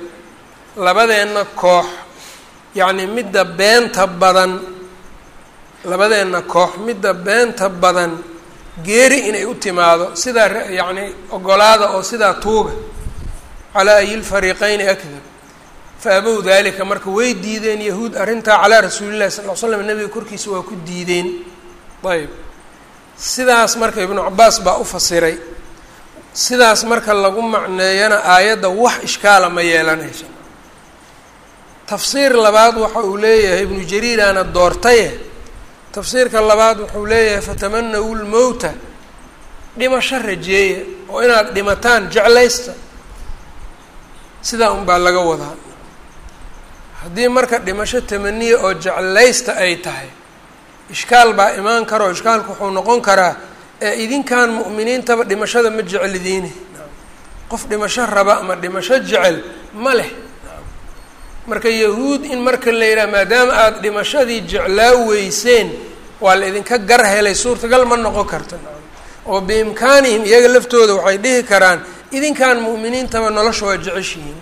labadeenna koox yacnii midda beenta badan labadeenna koox midda beenta badan geeri inay u timaado sidaa yacni ogolaada oo sidaa tuuga calaa ayi lfariiqayni akdab fa abow dalika marka way diideen yahuud arrintaa calaa rasuulillahi sal l slam nebiga korkiisa waa ku diideen. Ayb sidaas marka ibnu cabaas baa u fasiray. Sidaas marka lagu macneeyana aayadda wax ishkaala ma yeelanayso. Tafsiir labaad waxa uu leeyahay ibnu jariiraana doortaye tafsiirka labaad wuxuu leeyahay fatamanawu lmowta dhimasho rajeeya oo inaad dhimataan jeclaysta. Sidaa un baa laga wadaa. Haddii marka dhimasho tamaniya oo jeclaysta ay tahay ishkaal baa imaan karo ishkaalku wuxuu noqon karaa ee idinkan mu'miniintaba dhimashada ma jeclidiini qof dhimasho raba ama dhimasho jecel ma leh marka yahuud in marka la yidhaha maadaama aada dhimashadii jeclaa weyseen waa la idinka gar helay suurtagal ma noqon karta oo biimkaanihim iyaga laftooda waxay dhihi karaan idinkan mu'miniintaba nolosha waa jeceshihiin.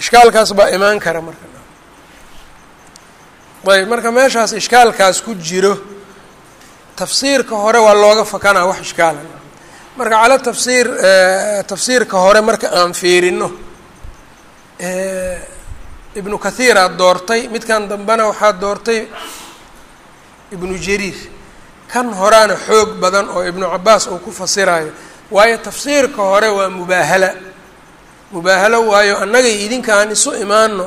Ishkaalkaas baa imaan kara marka. Ayb marka meeshaas ishkaalkaas ku jiro tafsiirka hore waa looga fakanaa wax ishkaala. Marka cala tafsiir tafsiirka hore marka aan fiirino ibnu kathiiraa doortay. Midkan dambena waxaa doortay ibnu jariir. Kan horaana xoog badan oo ibnu cabaas uu ku fasirayo waayo tafsiirka hore waa mubaahala. Mubaahalo waayo annagay idinka aan isu imaano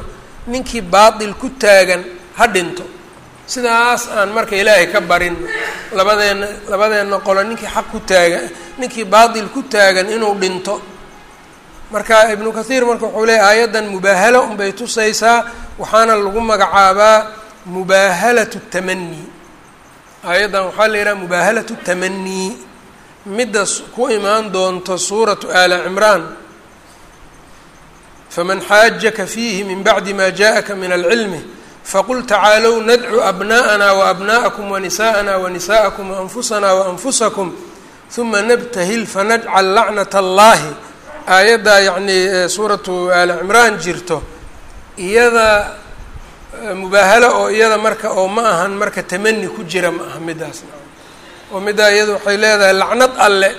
ninkii baatil ku taagan ha dhinto. Sidaas aan marka ilaahay ka barin. Labadeenna labadeenna qolo ninkii xaq ku taagan ninkii baatil ku taagan inuu dhinto marka ibnu kathiir marka wuxuu leeyay aayaddan mubaahalo unbay tusaysaa waxaana lagu magacaabaa mubaahalatu tamanii aayaddan waxaa la yidhaha mubaahalatu tamanii midda ku imaan doonto suuratu aali cimraan. Faman xaajaka fiihi min bacdi ma jaءaka min alcilmi faqul tacaalow nadcu abna'ana waabna'akum wanisa'ana wanisa'akum waanfusana waanfusakum huma nabtahil fanajcal lacnat allahi aayaddaa yacnii suuratu aali cimraan jirto iyada mubaahalo oo iyada marka oo ma ahan marka tamani ku jira ma aha middaas oo middaa iyada waxay leedahay lacnad alle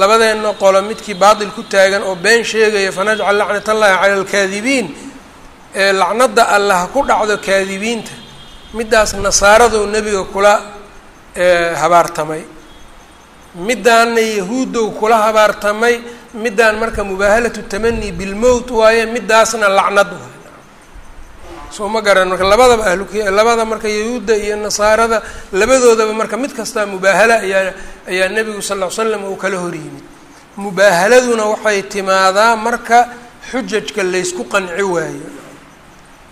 labadeenna qolo midkii baatil ku taagan oo been sheegaya fanajcal lacnat allahi cala alkaadibiin ee lacnadda alle ha ku dhacdo kaadibiinta middaas nasaaradou nebiga kula habaartamay middaanna yahuudow kula habaartamay middaan marka mubaahalatu tamani bilmowt waaye middaasna lacnad waay soo ma garan marka labadaba ahlu labada marka yahuudda iyo nasaarada labadoodaba marka mid kastaa mubaahala ayaa ayaa nebigu sal ly slam uu kala hor yimid mubaahaladuna waxay timaadaa marka xujajka laysku qanci waayo.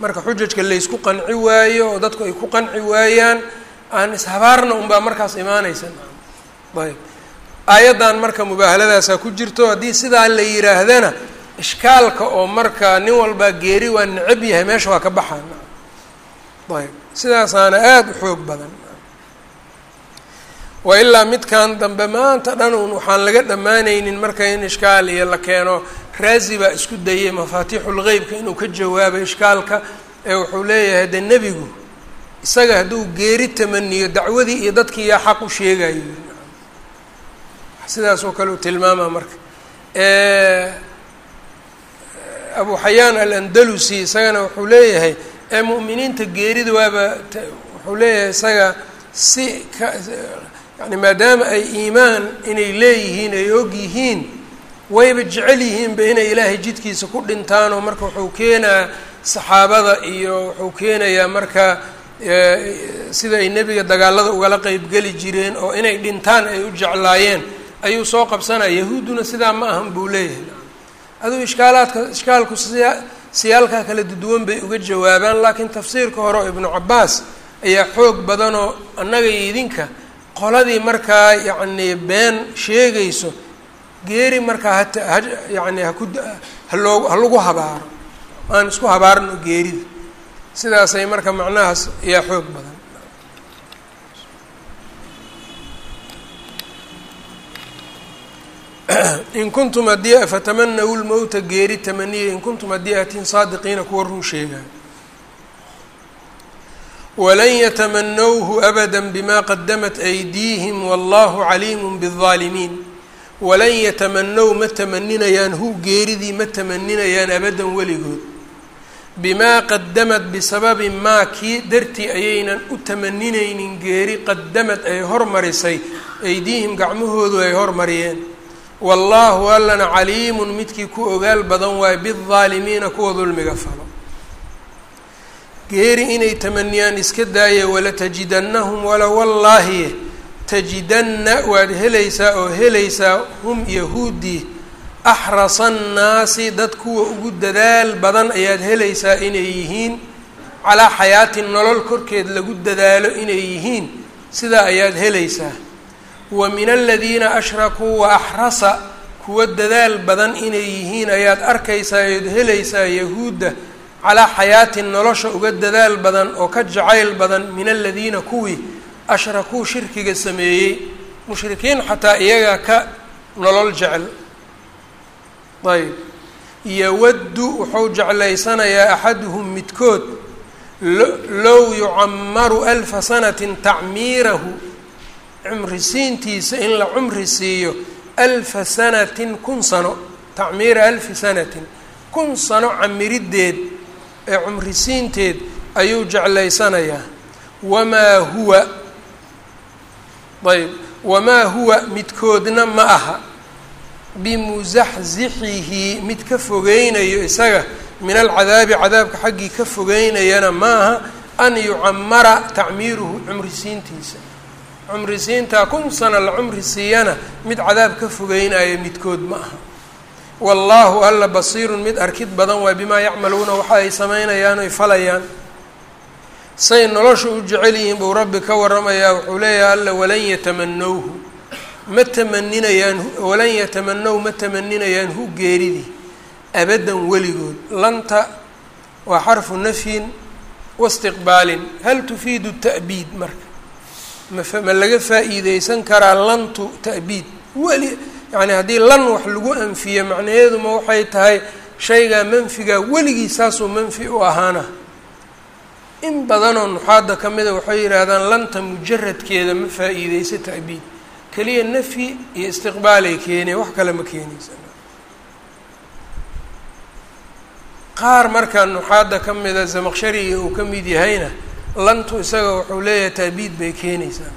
Marka xujajka laysku qanci waayo oo dadku ay ku qanci waayaan aan ishabaarna unbaa markaas imaanaysa ayb aayaddan marka mubaahaladaasaa ku jirto haddii sidaa la yidhaahdana ishkaalka oo marka nin walbaa geeri waa necab yahay meesha waa ka baxaa ayb. Sidaasaana aada u xoog badan. Wa ilaa midkan dambe maanta dhan uun waxaan laga dhammaanaynin marka in ishkaal iyo la keeno raazi baa isku dayay mafaatiixulgeybka inuu ka jawaabo ishkaalka ee wuxuu leeyahay de nebigu isaga hadduu geeri tamaniyo dacwadii iyo dadkii yaa xaq u sheegayo sidaas oo kale uu tilmaamaa marka. Abu xayaan alandalusi isagana wuxuu leeyahay ee mu'miniinta geerida waaba wuxuu leeyahay isaga si ka yani maadaama ay iimaan inay leeyihiin ay og yihiin wayba jecel yihiinba inay ilaahay jidkiisa ku dhintaan oo marka wuxuu keenaa saxaabada iyo wuxuu keenayaa marka sida ay nebiga dagaalada ugala qeybgeli jireen oo inay dhintaan ay u jeclaayeen ayuu soo qabsanaya yahuudduna sidaa ma ahan buu leeyahay. Aduu ishkaalaadka ishkaalku siya siyaalkaa kala duwan bay uga jawaabaan laakiin tafsiirka hore oo ibnu cabaas ayaa xoog badanoo annaga iyo idinka qoladii markaa yacni been sheegayso geeri markaa hata ha yacni haku haloo ha lagu habaaro aan isku habaarno geerida. Sidaasay marka macnahaas ayaa xoog badan *clears throat* in kuntum haddii fatamanaw lmowta geeri tamaniya. In kuntum haddii atiin saadiqiina kuwa run sheegaa walan yatamanawhu abada bima qadamat aydiihim wallahu caliimu baalimiin walan yatamanow ma tamaninayaan hu geeridii ma tamaninayaan abadan weligood? Bimaa qadamad bisababi maa kii dartii ayaynan u tamaninaynin geeri qadamad ay hormarisay. Aydiihim gacmahoodu ay hormariyeen wallaahu allana caliimun midkii ku ogaal badan waayo bidaalimiina kuwa dulmiga falo. Geeri inay tamaniyaan iska daaya walatajidannahum wala wallaahi tajidanna waad helaysaa oo helaysaa hum yahuudii axrasa annaasi dad kuwa ugu dadaal badan ayaad helaysaa inay yihiin. Calaa xayaatin nolol korkeed lagu dadaalo inay yihiin sidaa ayaad helaysaa wa min aladiina ashrakuu wa axrasa kuwa dadaal badan inay yihiin ayaad arkaysaa ood helaysaa yahuudda calaa xayaatin nolosha uga dadaal badan oo ka jacayl badan min aladiina kuwii ashrakuu shirkiga sameeyey. Mushrikiin xataa iyagaa ka nolol jecel. Ayb. Yawaddu wuxuu jeclaysanayaa axaduhum midkood low yucamaru alfa sanatin tacmiirahu cumrisiintiisa in la cumri siiyo alfa sanatin kun sano tacmiira alfi sanatin kun sano camiriddeed ee cumrisiinteed ayuu jeclaysanayaa. Wamaa huwa ayb wamaa huwa midkoodna ma aha. Bimusaxzixihi mid ka fogeynayo isaga min alcadaabi cadaabka xaggii ka fogeynayana maaha an yucamara tacmiiruhu cumrisiintiisa cumrisiintaa kun sana la cumri siiyana mid cadaab ka fogeynayo midkood ma aha. Wallaahu alla basiirun mid arkid badan waay bimaa yacmaluuna waxa ay samaynayaan oy falayaan. Say nolosha u jecel yihiin buu rabbi ka waramayaa wuxuu leeyahay alla walan yatamanowhu ma tamaninayaan walan yatamanow ma tamaninayaan hu geeridii abadan weligood lanta waa xarfu nafyin waistiqbaalin hal tufiidu ta'biid marka ma laga faa'iideysan karaa lantu ta'biid. Weli yacni haddii lan wax lagu anfiyo macnaheeduma waxay tahay shaygaa manfigaa weligii saasuu manfi u ahaana. In badanoo nuxaadda ka mida waxay yidhaahdaan lanta mujaradkeeda ma faa'iideysa ta'biid. Keliya nafyi iyo istiqbaalay keeneen wax kale ma keenaysa. Qaar markaa nuxaadda ka mida zamaqshariga uu ka mid yahayna lantu isaga wuxuu leeyahay ta'biid bay keenaysaa.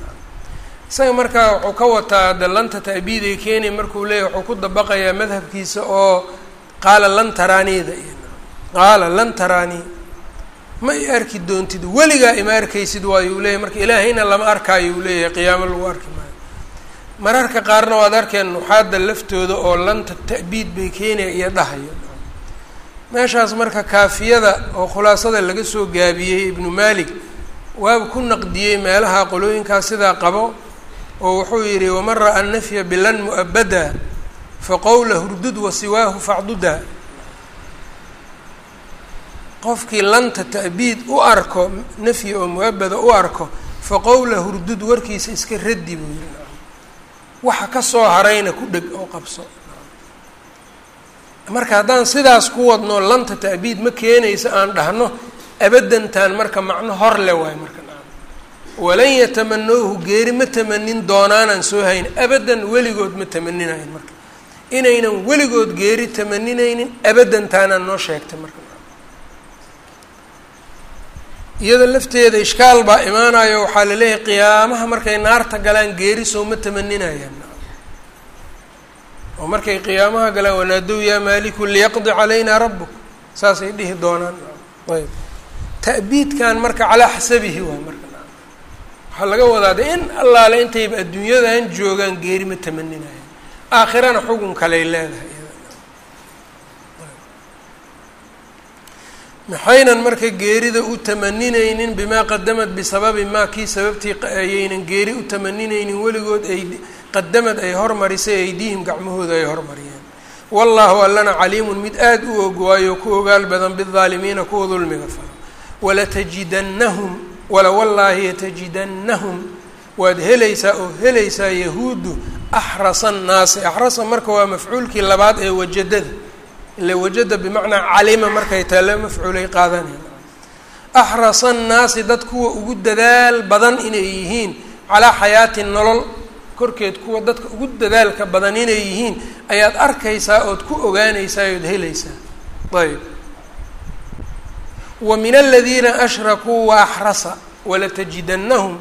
Isaga markaa wuxuu ka wataa de lanta ta'biid ay keenay markuu leeyahy wuxuu ku dabaqayaa madhabkiisa oo qaala lan taraaniida iyo qaala lan taraanii ma i arki doontid weligaa ima arkaysid waayuu leeyahy marka ilaahayna lama arkaayo uu leeyahay qiyaamo lagu arki maayo. Mararka qaarna waad arkeen nuxaadda laftooda oo lanta ta'biid bay keenaya iyo dhahayo meeshaas marka kaafiyada oo khulaasada laga soo gaabiyey ibnu maalik waaba ku naqdiyey meelaha qolooyinkaas sidaa qabo oo wuxuu yidhi waman ra'a nafya bilan mu'abada fa qowla hurdud wa siwaahu facduda qofkii lanta ta'biid u arko nafyi oo mu'abada u arko fa qowla hurdud warkiisa iska raddi buu yiri waxa ka soo harayna ku dheg oo qabso marka haddaan sidaas ku wadno lanta ta'biid ma keenaysa aan dhahno abadantaan marka macno hor le waayo marka walan yatamanowhu geeri ma tamanin doonaanaan soo hayn abadan weligood ma tamaninayn marka. Inaynan weligood geeri tamaninaynin abadantaanaan noo sheegtay marka iyada lafteeda ishkaal baa imaanayo waxaa la leeyahay qiyaamaha markay naarta galaan geeri soo ma tamaninayaan oo markay qiyaamaha galaan wanaadow yaa maaliku liyaqdi calayna rabuk saasay dhihi doonaan. Ayb. Ta'biidkan marka calaa xasabihi waay marka. Waxaa laga wadaa de in allaale intayba adduunyadan joogaan geeri ma tamaninayan aakhirana xugun kaley leedahay. Maxaynan marka geerida u tamaninaynin bimaa qadamad bisababi maa kii sababtii ayaynan geeri u tamaninaynin weligood ay qadamad ay hormarisay aydiihim gacmahooda ay hormariyeen. Wallaahu allana caliimun mid aada u og waayo ku ogaal badan bidaalimiina kuwa dulmiga falo. Walatajidannahum wala wallaahi yatajidannahum waad helaysaa oo helaysaa yahuudu axrasa annaasi. Axrasa marka waa mafcuulkii labaad ee wajadada. Ila wajada bimacnaa calima markay taale mafcuulay qaadaneen axrasa annaasi dad kuwa ugu dadaal badan inay yihiin calaa xayaatin nolol korkeed kuwa dadka ugu dadaalka badan inay yihiin ayaad arkaysaa ood ku ogaanaysaa ood helaysaa. Ayb wa min aladiina ashrakuu wa axrasa walatajidannahum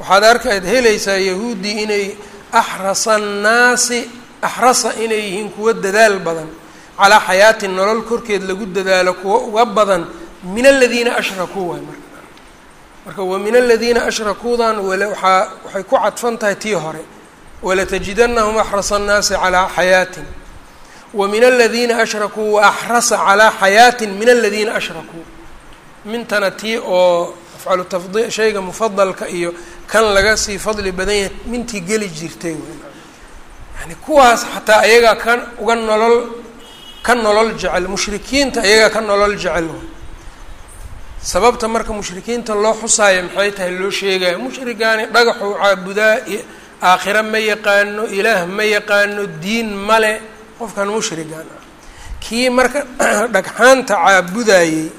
waxaad arkaad helaysaa yahuuddii inay axrasa annaasi axrasa inay yihiin kuwa dadaal badan. Calaa xayaatin nolol korkeed lagu dadaalo kuwa uga badan. Min aladiina ashrakuu waay marka marka wa min aladiina ashrakuudan wala waaa waxay ku cadfan tahay tii hore. Walatajidannahum axrasa annaasi calaa xayaatin. Wa min aladiina ashrakuu wa axrasa calaa xayaatin min aladiina ashrakuu. Mintana tii oo afcalu tafdi shayga mufadalka iyo kan laga sii fadli badan yahay mintii geli jirtay yani kuwaas xataa ayagaa ka uga nolol ka nolol jecel mushrikiinta ayagaa ka nolol jecel sababta marka mushrikiinta loo xusaayo maxay tahay loo sheegaya mushrigaani dhagaxuu caabudaa aakhira ma yaqaano ilaah ma yaqaano diin male qofkan mushrigan kii marka *clears throat* dhagxaanta caabudayey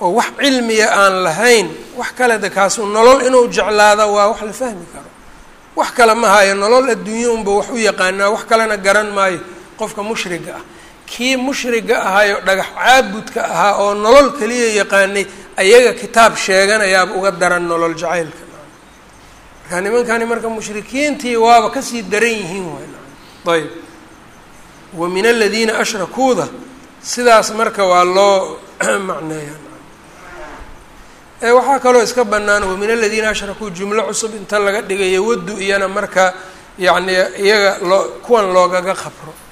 oo wax cilmiya aan lahayn wax kale de kaasu nolol inuu jeclaada waa wax la fahmi karo. Wax kale ma hayo nolol adduunya unba wax u yaqaanaa wax kalena garan maayo qofka mushriga ah kii mushriga ahaayo dhagax caabudka ahaa oo nolol keliya yaqaanay ayaga kitaab sheeganayaaba uga daran nolol jacaylka. Marka nimankani marka mushrikiintii waaba ka sii daran yihiin waay ayb wa min aladiina ashrakuuda sidaas marka waa loo *clears throat* macneeya. Waxaa kaloo iska banaan wa min aladiina ashrakuu jumlo cusub inta laga dhigayo waddu iyana marka yacni iyaga loo kuwan loogaga qabro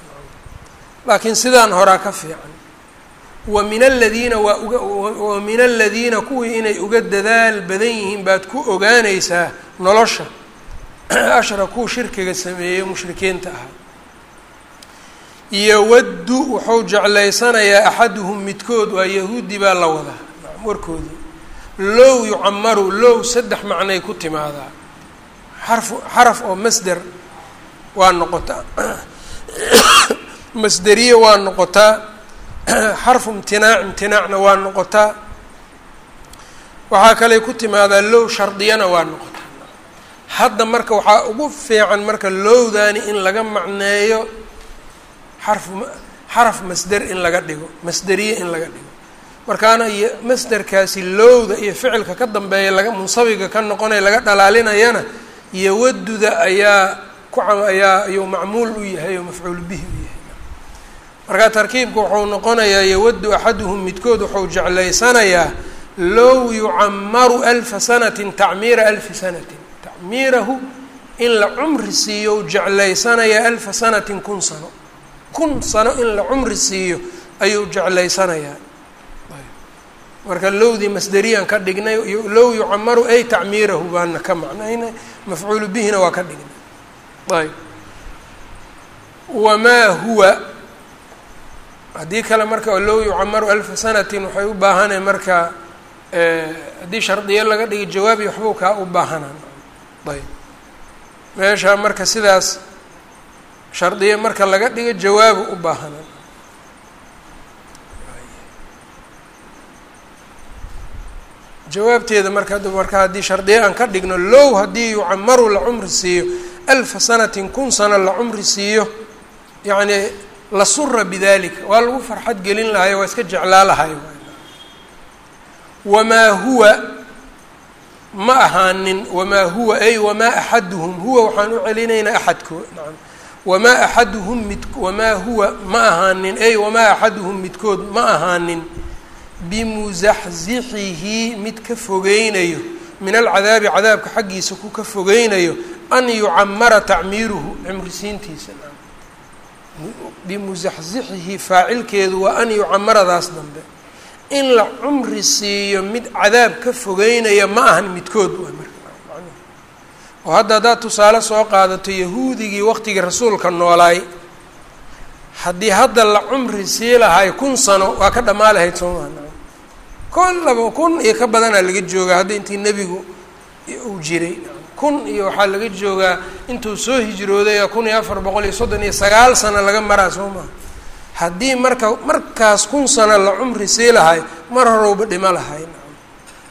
laakiin sidaan horaa ka fiican. Wa min aladiina waa uga wa min aladiina kuwii inay uga dadaal badan yihiin baad ku ogaanaysaa nolosha. *clears throat* Ashrakuu shirkiga sameeyey mushrikiinta ahaa. Iyo waddu wuxuu jeclaysanayaa axaduhum midkood waa yahuudi baa la wadaa warkoodii low yucamaru low saddex macnay ku timaadaa. Xarfu xaraf oo masder waa noqotaa *clears throat* masderiye waa noqotaa *clears throat* xarfu imtinaac imtinaacna waa noqotaa. Waxaa kaley ku timaadaa low shardiyana waa noqotaa. Hadda marka waxaa ugu fiican marka lowdaani in laga macneeyo xarfu xaraf masder in laga dhigo masderiye in laga dhigo. Markaana iyo masderkaasi lowda iyo ficilka ka dambeeya laga munsabiga ka noqonaya laga dhalaalinayana iyo waduda ayaa ku ayaa ayuu macmuul u yahay oo mafcuul bihi u yahay markaa tarkiibku wuxuu noqonayaa yowadu axaduhum midkood wuxuu jeclaysanayaa low yucamaru alfa sanatin tacmiira alfi sanatin. Tacmiirahu in la cumri siiyo u jeclaysanayaa alfa sanatin kun sano. Kun sano in la cumri siiyo ayuu jeclaysanayaa marka lowdii masderiyan ka dhignay low yucamaru ay tacmiirahu baana ka macnaynay mafcuulu bihina waa ka dhignay. Ayb wamaa huwa haddii kale marka low yucamaru alfa sanatin waxay u baahanay marka haddii shardiyo laga dhigo jawaabi waxbuu kaa u baahanaan ayb. Meesha marka sidaas shardiyo marka laga dhigo jawaabu u baahanaan jawaabteeda marka marka haddii shardiyo aan ka dhigno low haddii yucamaru la cumri siiyo alfa sanatin kun sano la cumri siiyo yacni la sura bidalika. Waa lagu farxad gelin lahayo waa iska jeclaa lahayo. Wamaa huwa ma ahaanin. Wamaa huwa ay wamaa axaduhum. Huwa waxaan u celinaynaa axadkood naam wamaa axaduhum mid wamaa huwa ma ahaanin. Ay wamaa axaduhum midkood ma ahaanin. Bimusaxzixihi mid ka fogeynayo min alcadaabi cadaabka xaggiisa ku ka fogeynayo an yucamara tacmiiruhu. Cimrisiintiisa bimusaxzixihi faacilkeedu waa an yucamaradaas dambe. In la cumri siiyo mid cadaab ka fogeynaya ma ahan midkood marka. Oo hadda haddaad tusaale soo qaadato yahuudigii waqtigii rasuulka noolaay haddii hadda la cumri sii lahay kun sano waa ka dhammaa lahayd soomaa kon laba kun iyo ka badanaa laga joogaa hadda intii nebigu uu jiray kun iyo waxaa laga joogaa intuu soo hijrooday kun iyo afar boqol iyo soddon iyo sagaal sano laga maraa soo maa haddii marka markaas kun sano la cumri sii lahay mar horowba dhimo lahay.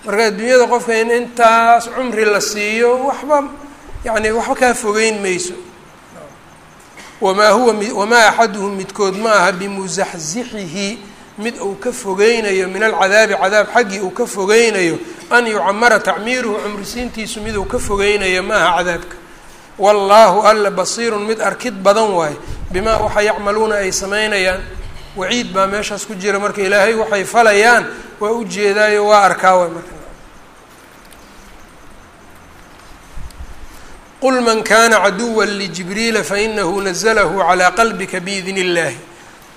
Marka adduunyada qofka in intaas cumri la siiyo waxba yani waxba kaa fogeyn mayso. Wamaa huwa wamaa axaduhum midkood ma aha bimusaxzixihi mid uu ka fogeynayo min alcadaabi cadaab xaggii uu ka fogeynayo an yucamara tacmiiruhu cumrisiintiisu mid uu ka fogeynayo maaha cadaabka. Wallaahu alla basiirun mid arkid badan waayo bimaa waxa yacmaluuna ay samaynayaan. Waciid baa meeshaas ku jira marka ilaahay waxay falayaan waa u jeedaayo waa arkaa way marka. Qul man kana caduwa lijibriila fainahu nazlahu calaa qalbika biidn illahi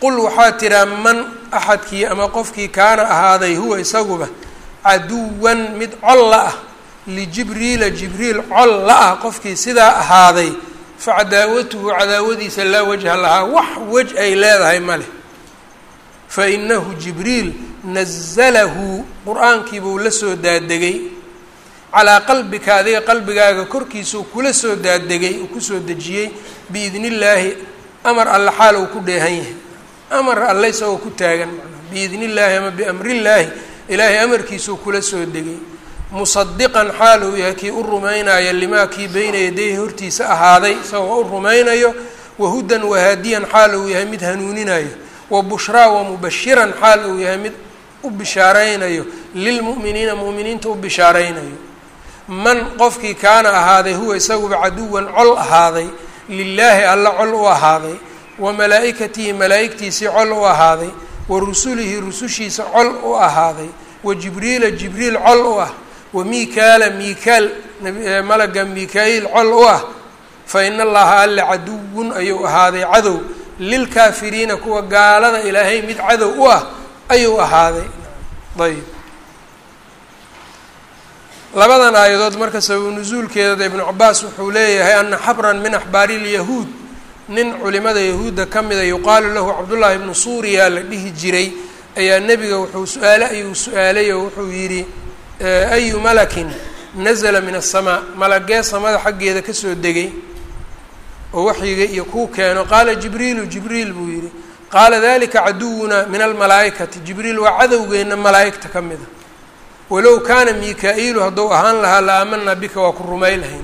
qul waxaa tiraa man axadkii ama qofkii kaana ahaaday huwa isaguba caduwan mid col la ah lijibriila jibriil col la ah qofkii sidaa ahaaday facadaawatuhu cadaawadiisa laa wajha lahaa wax wej ay leedahay ma leh. Fainahu jibriil nazalahu qur'aankii buu la soo daadegay. Calaa qalbika adiga qalbigaaga korkiisuu kula soo daadegay uu ku soo dejiyey biidni illaahi amar alle xaal uu ku dheehan yahay amar alle isagoo ku taagan biidni illaahi ama biamrillaahi ilaahay amarkiisuu kula soo degay. Musadiqan xaal uu yahay kii u rumaynaya limaa kii beyna yadayhi hortiisa ahaaday isagoo u rumaynayo. Wahudan wahaadiyan xaal uu yahay mid hanuuninayo wa bushraa wamubashiran xaal uu yahay mid u bishaaraynayo. Lilmu'miniina mu'miniinta u bishaaraynayo. Man qofkii kaana ahaaday huwa isaguba caduwan col ahaaday. Lilaahi alla col u ahaaday wa malaa'ikatihi malaa'igtiisii col u ahaaday wa rusulihi rusushiisa col u ahaaday wa jibriila jibriil col u ah wa miikaala miikaal malaga mika-iil col u ah. Fa ina allaha alle caduwun ayuu ahaaday cadow. Lilkaafiriina kuwa gaalada ilaahay mid cadow u ah ayuu ahaaday. Ayb labadan aayadood marka sababu nusuulkeeda ibnu cabaas wuxuu leeyahay ana xabran min axbaari lyahuud nin culimada yahuudda ka mida yuqaalu lahu cabdullaahi ibnu suuriya la dhihi jiray ayaa nebiga wuxuu su'aale ayuu su'aalay oo wuxuu yidhi ayu malakin nazla min asamaa malagee samada xaggeeda ka soo degay oo waxyiga iyo kuu keeno qaala jibriilu jibriil buu yidhi qaala dalika caduwuna min almalaa'ikati. Jibriil waa cadowgeenna malaa'igta ka mida. Walow kaana mika-iilu hadduu ahaan lahaa la aamanaa bika waa ku rumay lahayn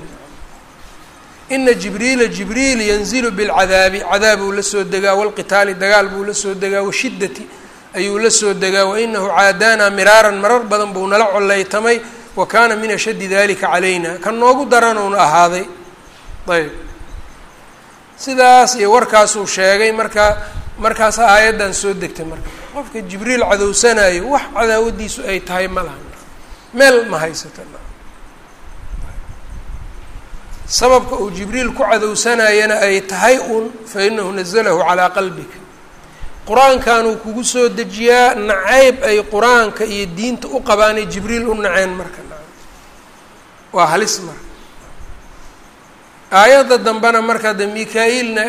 ina jibriila jibriil yanzilu bilcadaabi cadaab uu la soo degaa walqitaali dagaal buu la soo degaa washiddati ayuu la soo degaa wainahu caadaana miraaran marar badan buu nala coleytamay wa kaana min ashaddi dalika calayna kan noogu daranuuna ahaaday. Ayb. Sidaas iyo warkaasuu sheegay marka markaas aayaddan soo degtay marka. Qofka jibriil cadowsanayo wax cadaawadiisu ay tahay ma laha. Meel ma haysata sababka uu jibriil ku cadowsanayana ay tahay un fa inahu nazalahu calaa qalbika. Qur'aankan uu kugu soo dejiyaa nacayb ay qur'aanka iyo diinta u qabaanay jibriil u naceen marka. Waa halis marka aayadda dambena marka de mika-iilna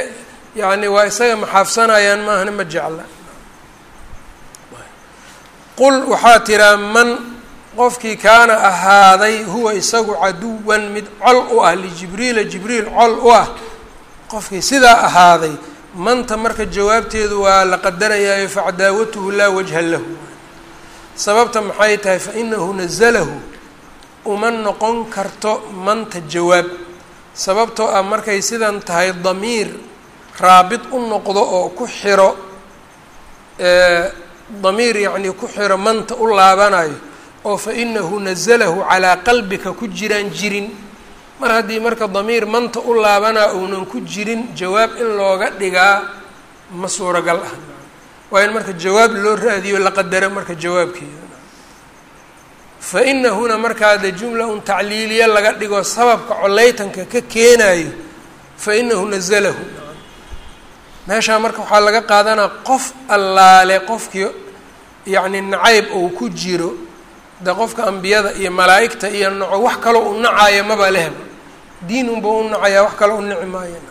yani waa isaga maxaafsanayaan maahana ma jecla. Qul waxaa tiraa man qofkii kaana ahaaday huwa isagu caduwan mid col u ah lijibriila jibriil col u ah. Qofkii sidaa ahaaday manta marka jawaabteedu waa la qadarayaayo facadaawatuhu laa wajha lahu. Sababta maxay tahay? Fa inahu nazalahu. Uma noqon karto manta jawaab. Sababtoo ah markay sidan tahay damiir raabit u noqdo oo ku xiro damiir yacnii ku xiro manta u laabanayo oo fa inahu nazalahu calaa qalbika ku jiraan jirin. Mar haddii marka damiir manta u laabanaa uunan ku jirin jawaab in looga dhigaa ma suuragal ah. Waa in marka jawaab loo raadiyo la qadaro marka jawaabkeeda. Fa inahuna markaa de jumla un tacliiliya laga dhigo sababka coleytanka ka keenayo fa inahu nazalahu. Meeshaa marka waxaa laga qaadanaa qof allaale qofkii yacni nacayb uu ku jiro de qofka ambiyada iyo malaa'igta iyo naco wax kaloo u nacayo maba lehba diin unba u nacayaa wax kaloo u nici maayana.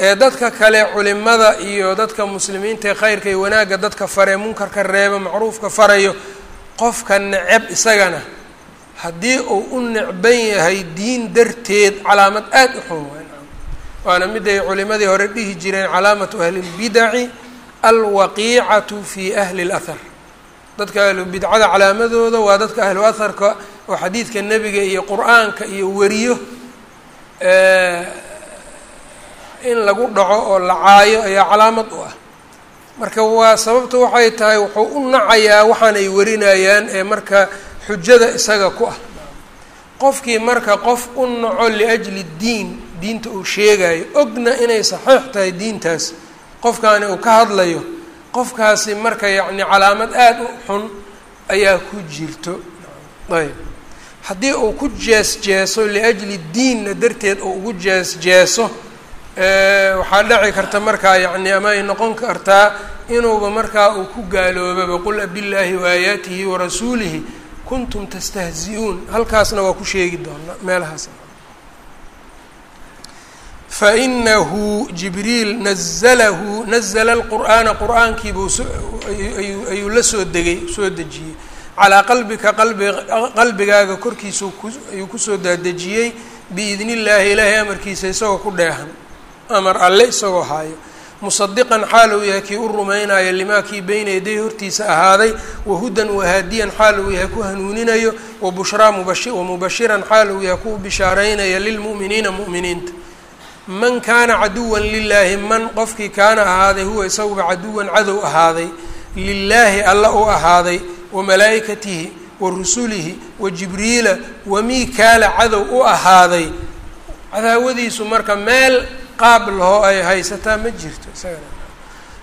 Ee dadka kale culimada iyo dadka muslimiinta ee khayrka iyo wanaagga dadka faree munkarka reeba macruufka farayo qofka neceb isagana haddii uu u necban yahay diin darteed calaamad aada u xun waana mid ay culimadii hore dhihi jireen calaamatu ahli lbidaci alwaqiicatu fi ahli اlahar dadka ahlu bidcada calaamadooda waa dadka ahlu aharka oo xadiidka nebiga iyo qur'aanka iyo weriyo in lagu dhaco oo la caayo ayaa calaamad u ah. Marka waa sababta waxay tahay wuxuu u nacayaa waxaan ay warinayaan ee marka xujada isaga ku ah. Qofkii marka qof u naco liajli diin diinta uu sheegayo ogna inay saxiix tahay diintaas. Qofkaani uu ka hadlayo qofkaasi marka yacni calaamad aada u xun ayaa ku jirto. Ayb. Haddii uu ku jees jeeso liajli diinna darteed uu ugu jees jeeso waxaa dhici karta markaa yacni ama ay noqon kartaa inuuba markaa uu ku gaaloobaba qul abillaahi waayaatihi warasuulihi kuntum tastahzi-uun. Halkaasna waa ku sheegi doonaa meelahaas fainahu jibriil nazalahu nazla lqur'aana qur'aankiibuu ayuu la soo degay soo dejiyey calaa qalbika qalbi qalbigaaga korkiisa ayuu ku soo daadejiyey biidni illaahi ilaahay amarkiisa isagoo ku dheehan amar alle isagoo haayo musadiqan xaal uu yahay kii u rumaynayo limaa kii beyna yaday hortiisa ahaaday wahudan wahaadiyan xaal uu yahay ku hanuuninayo wabushraa mubashi wamubashiran xaal uu yahay ku bishaaraynaya lilmu'miniina mu'miniinta man kaana caduwan lilaahi man qofkii kaana ahaaday huwa isaguba caduwan cadow ahaaday lilaahi alla u ahaaday wa malaa'ikatihi wa rusulihi wa jibriila wa miikaala cadow u ahaaday. Cadaawadiisu marka meel qaab lahoo ay haysataa ma jirto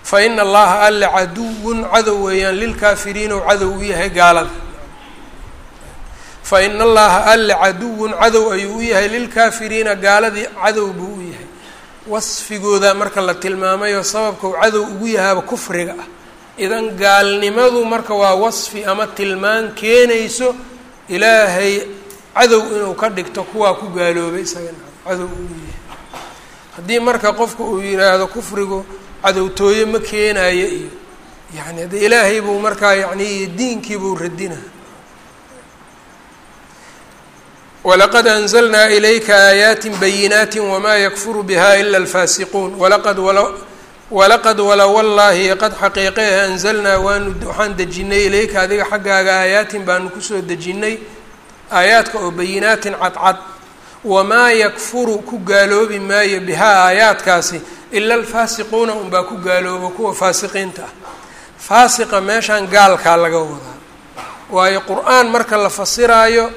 fa ina allaha alle caduwun cadow weeyaan lilkaafiriina u cadow u yahay gaalada fa ina allaha alle caduwun cadow ayuu u yahay lilkaafiriina gaaladii cadow buu u yahay. Wasfigooda marka la tilmaamayo sababka uu cadow ugu yahaaba kufriga ah. Idan gaalnimadu marka waa wasfi ama tilmaan keenayso ilaahay cadow inuu ka dhigto kuwaa ku gaaloobay isagana cadow ugu yahay. Haddii marka qofka uu yidhaahdo kufrigu cadowtooye ma keenayo iyo yani hadde ilaahay buu markaa yani iyo diinkii buu radina walaqad anzalnaa ilayka aayaati bayinaati wamaa yakfuru biha ila alfaasiquun walaqad walaqad wala wallaahi qad xaqiiqeeh anzalnaa waanu waxaan dejinay ilayka adiga xaggaaga aayaatin baanu ku soo dejinnay aayaadka oo bayinaatin cadcad wamaa yakfuru ku gaaloobi maayo bihaa aayaadkaasi ila alfaasiquuna unbaa ku gaaloobo kuwa faasiqiinta ah faasiqa meeshaan gaalkaa laga wadaa waayo qur'aan marka la fasiraayo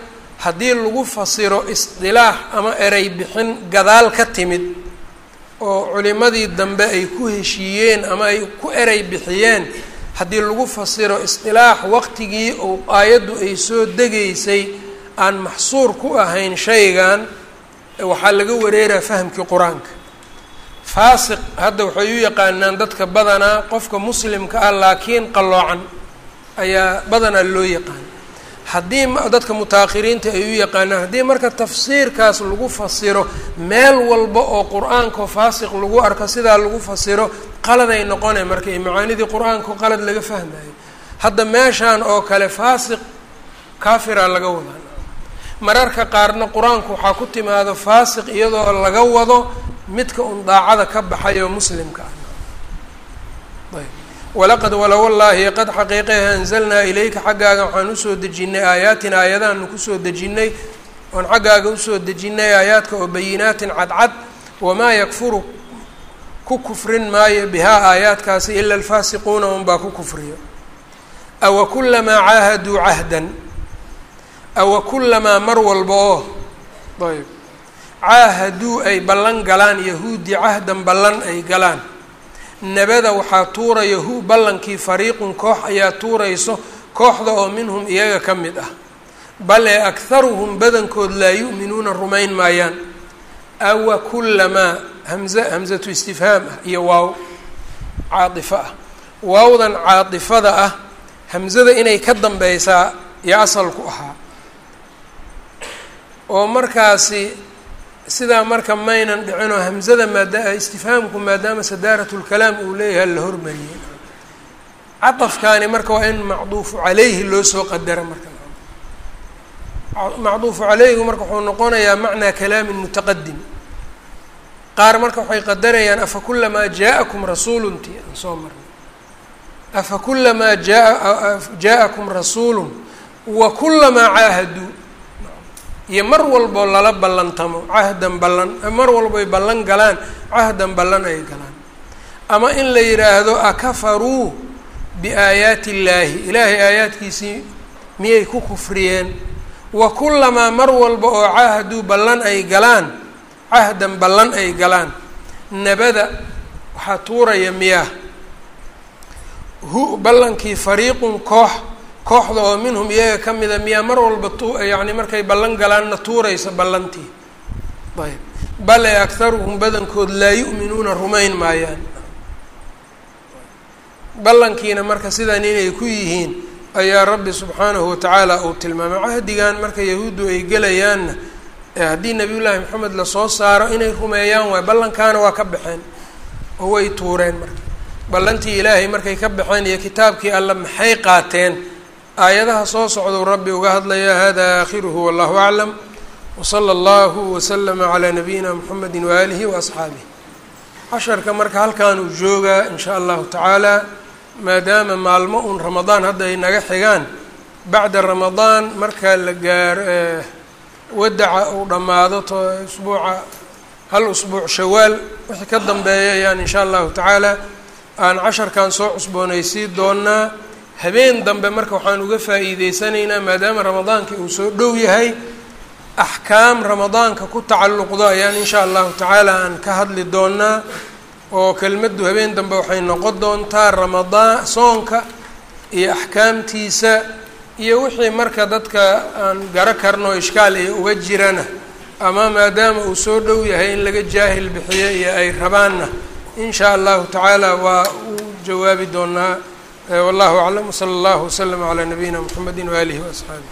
haddii lagu fasiro isdilaax ama erey bixin gadaal ka timid oo culimadii dambe ay ku heshiiyeen ama ay ku erey bixiyeen haddii lagu fasiro isdilaax waqtigii ou aayaddu ay soo degaysay aan maxsuur ku ahayn shaygan waxaa laga wareeraa fahamkii qur'aanka. Faasiq hadda waxay u yaqaanaan dadka badanaa qofka muslimka ah laakiin qalloocan ayaa badanaa loo yaqaan haddii dadka mutaahiriinta ay u yaqaanaan haddii marka tafsiirkaas lagu fasiro meel walba oo qur'aanka faasiq lagu arko sidaa lagu fasiro qaladay noqone marka macaanidii qur'aanka qalad laga fahmayo hadda meeshaan oo kale faasiq kaafiraa laga wadaa mararka qaarna qur'aanku waxaa ku timaado faasiq iyadoo laga wado midka un daacada ka baxay oo muslimka ah. Ayb walaqad wala wallaahi qad xaqiiqeha anzalnaa ilayka xaggaaga waxaan u soo dejinnay aayaatin aayadaanu ku soo dejinnay oon xaggaaga u soo dejinnay aayaadka oo bayinaatin cadcad wamaa yakfuru ku kufrin maayo bihaa aayaadkaasi ila alfaasiquuna unbaa ku kufriyo. Awa kulamaa caahaduu cahdan? Awa kulamaa mar walba oo? Ayb caahaduu ay ballan galaan yahuudi cahdan ballan ay galaan nabada waxaa tuuraya hu ballankii fariiqun koox ayaa tuurayso kooxda oo minhum iyaga ka mid ah. Bal ee akharuhum badankood laa yu'minuuna rumayn maayaan. Awa kulamaa hamza hamsatu istifhaam ah iyo waaw caatifo ah. Waawdan caatifada ah hamsada inay ka dambeysaa iyo asalku ahaa. Oo markaasi sidaa marka maynan dhicinoo hamzada maada istifhaamku maadaama sadaaratulkalaam uu leeyahay la hormariyey cadafkaani marka waa in macduufu calayhi loo soo qadara marka. Macduufu calayhigu marka wuxuu noqonayaa macnaa kalaamin mutaqadim qaar marka waxay qadarayaan afa kulamaa jaa-akum rasuulunti aan soo marnay. Afa kulamaa jaa rasuulun? Wa kulamaa caahaduu iyo mar walboo lala ballantamo cahdan ballan mar walboy ballan galaan cahdan ballan ay galaan. Ama in la yidhaahdo akafaruu biaayaati illaahi ilaahay aayaadkiisii miyay ku kufriyeen? Wa kulamaa mar walba oo caahaduu ballan ay galaan cahdan ballan ay galaan. Nabada waxaa tuuraya miyaa hu ballankii fariiqun koox kooxda oo minhum iyaga ka mida miyaa mar walba tu yacni markay ballan galaanna tuuraysa ballantii. Ayb. Bale akharuhum badankood laa yu'minuuna rumayn maayaan. Ballankiina marka sidan inay ku yihiin ayaa rabbi subxaanahu watacaala uu tilmaamay. Cahdigan marka yahuuddu ay gelayaanna haddii nabiy llaahi maxamed la soo saaro inay rumeeyaan waay ballankaana waa ka baxeen oo way tuureen marka. Ballantii ilaahay markay ka baxeen iyo kitaabkii alle maxay qaateen aayadaha soo socdou rabbi uga hadlaya hada aakhiruhu wallahu aclam. Wsala allahu waslama calaa nabiyina mxamedi waaalihi waasxaabih casharka marka halkaan uu joogaa in shaa allahu tacaala maadaama maalmo uun ramadaan hadda ay naga xigaan bacda ramadaan marka la gaaro wadaca uu dhammaado to usbuuca hal usbuuc shawaal wixii ka dambeeya ayaan in shaa allahu tacaala aan casharkan soo cusboonaysii doonaa habeen dambe marka waxaan uga faa'iideysanaynaa maadaama ramadaanka uu soo dhow yahay axkaam ramadaanka ku tacalluqdo ayaan in shaa allahu tacaala aan ka hadli doonaa oo kelmaddu habeen dambe waxay noqon doontaa ramadaan soonka iyo axkaamtiisa iyo wixii marka dadka aan garo karno ishkaal iyo uga jirana. Ama maadaama uu soo dhow yahay in laga jaahil bixiyo iyo ay rabaanna in shaa allahu tacaala waa uu jawaabi doonaa wallahu aclam wsala allahu waslama calaa nabiyina mxamedi waaalihi waasxaabih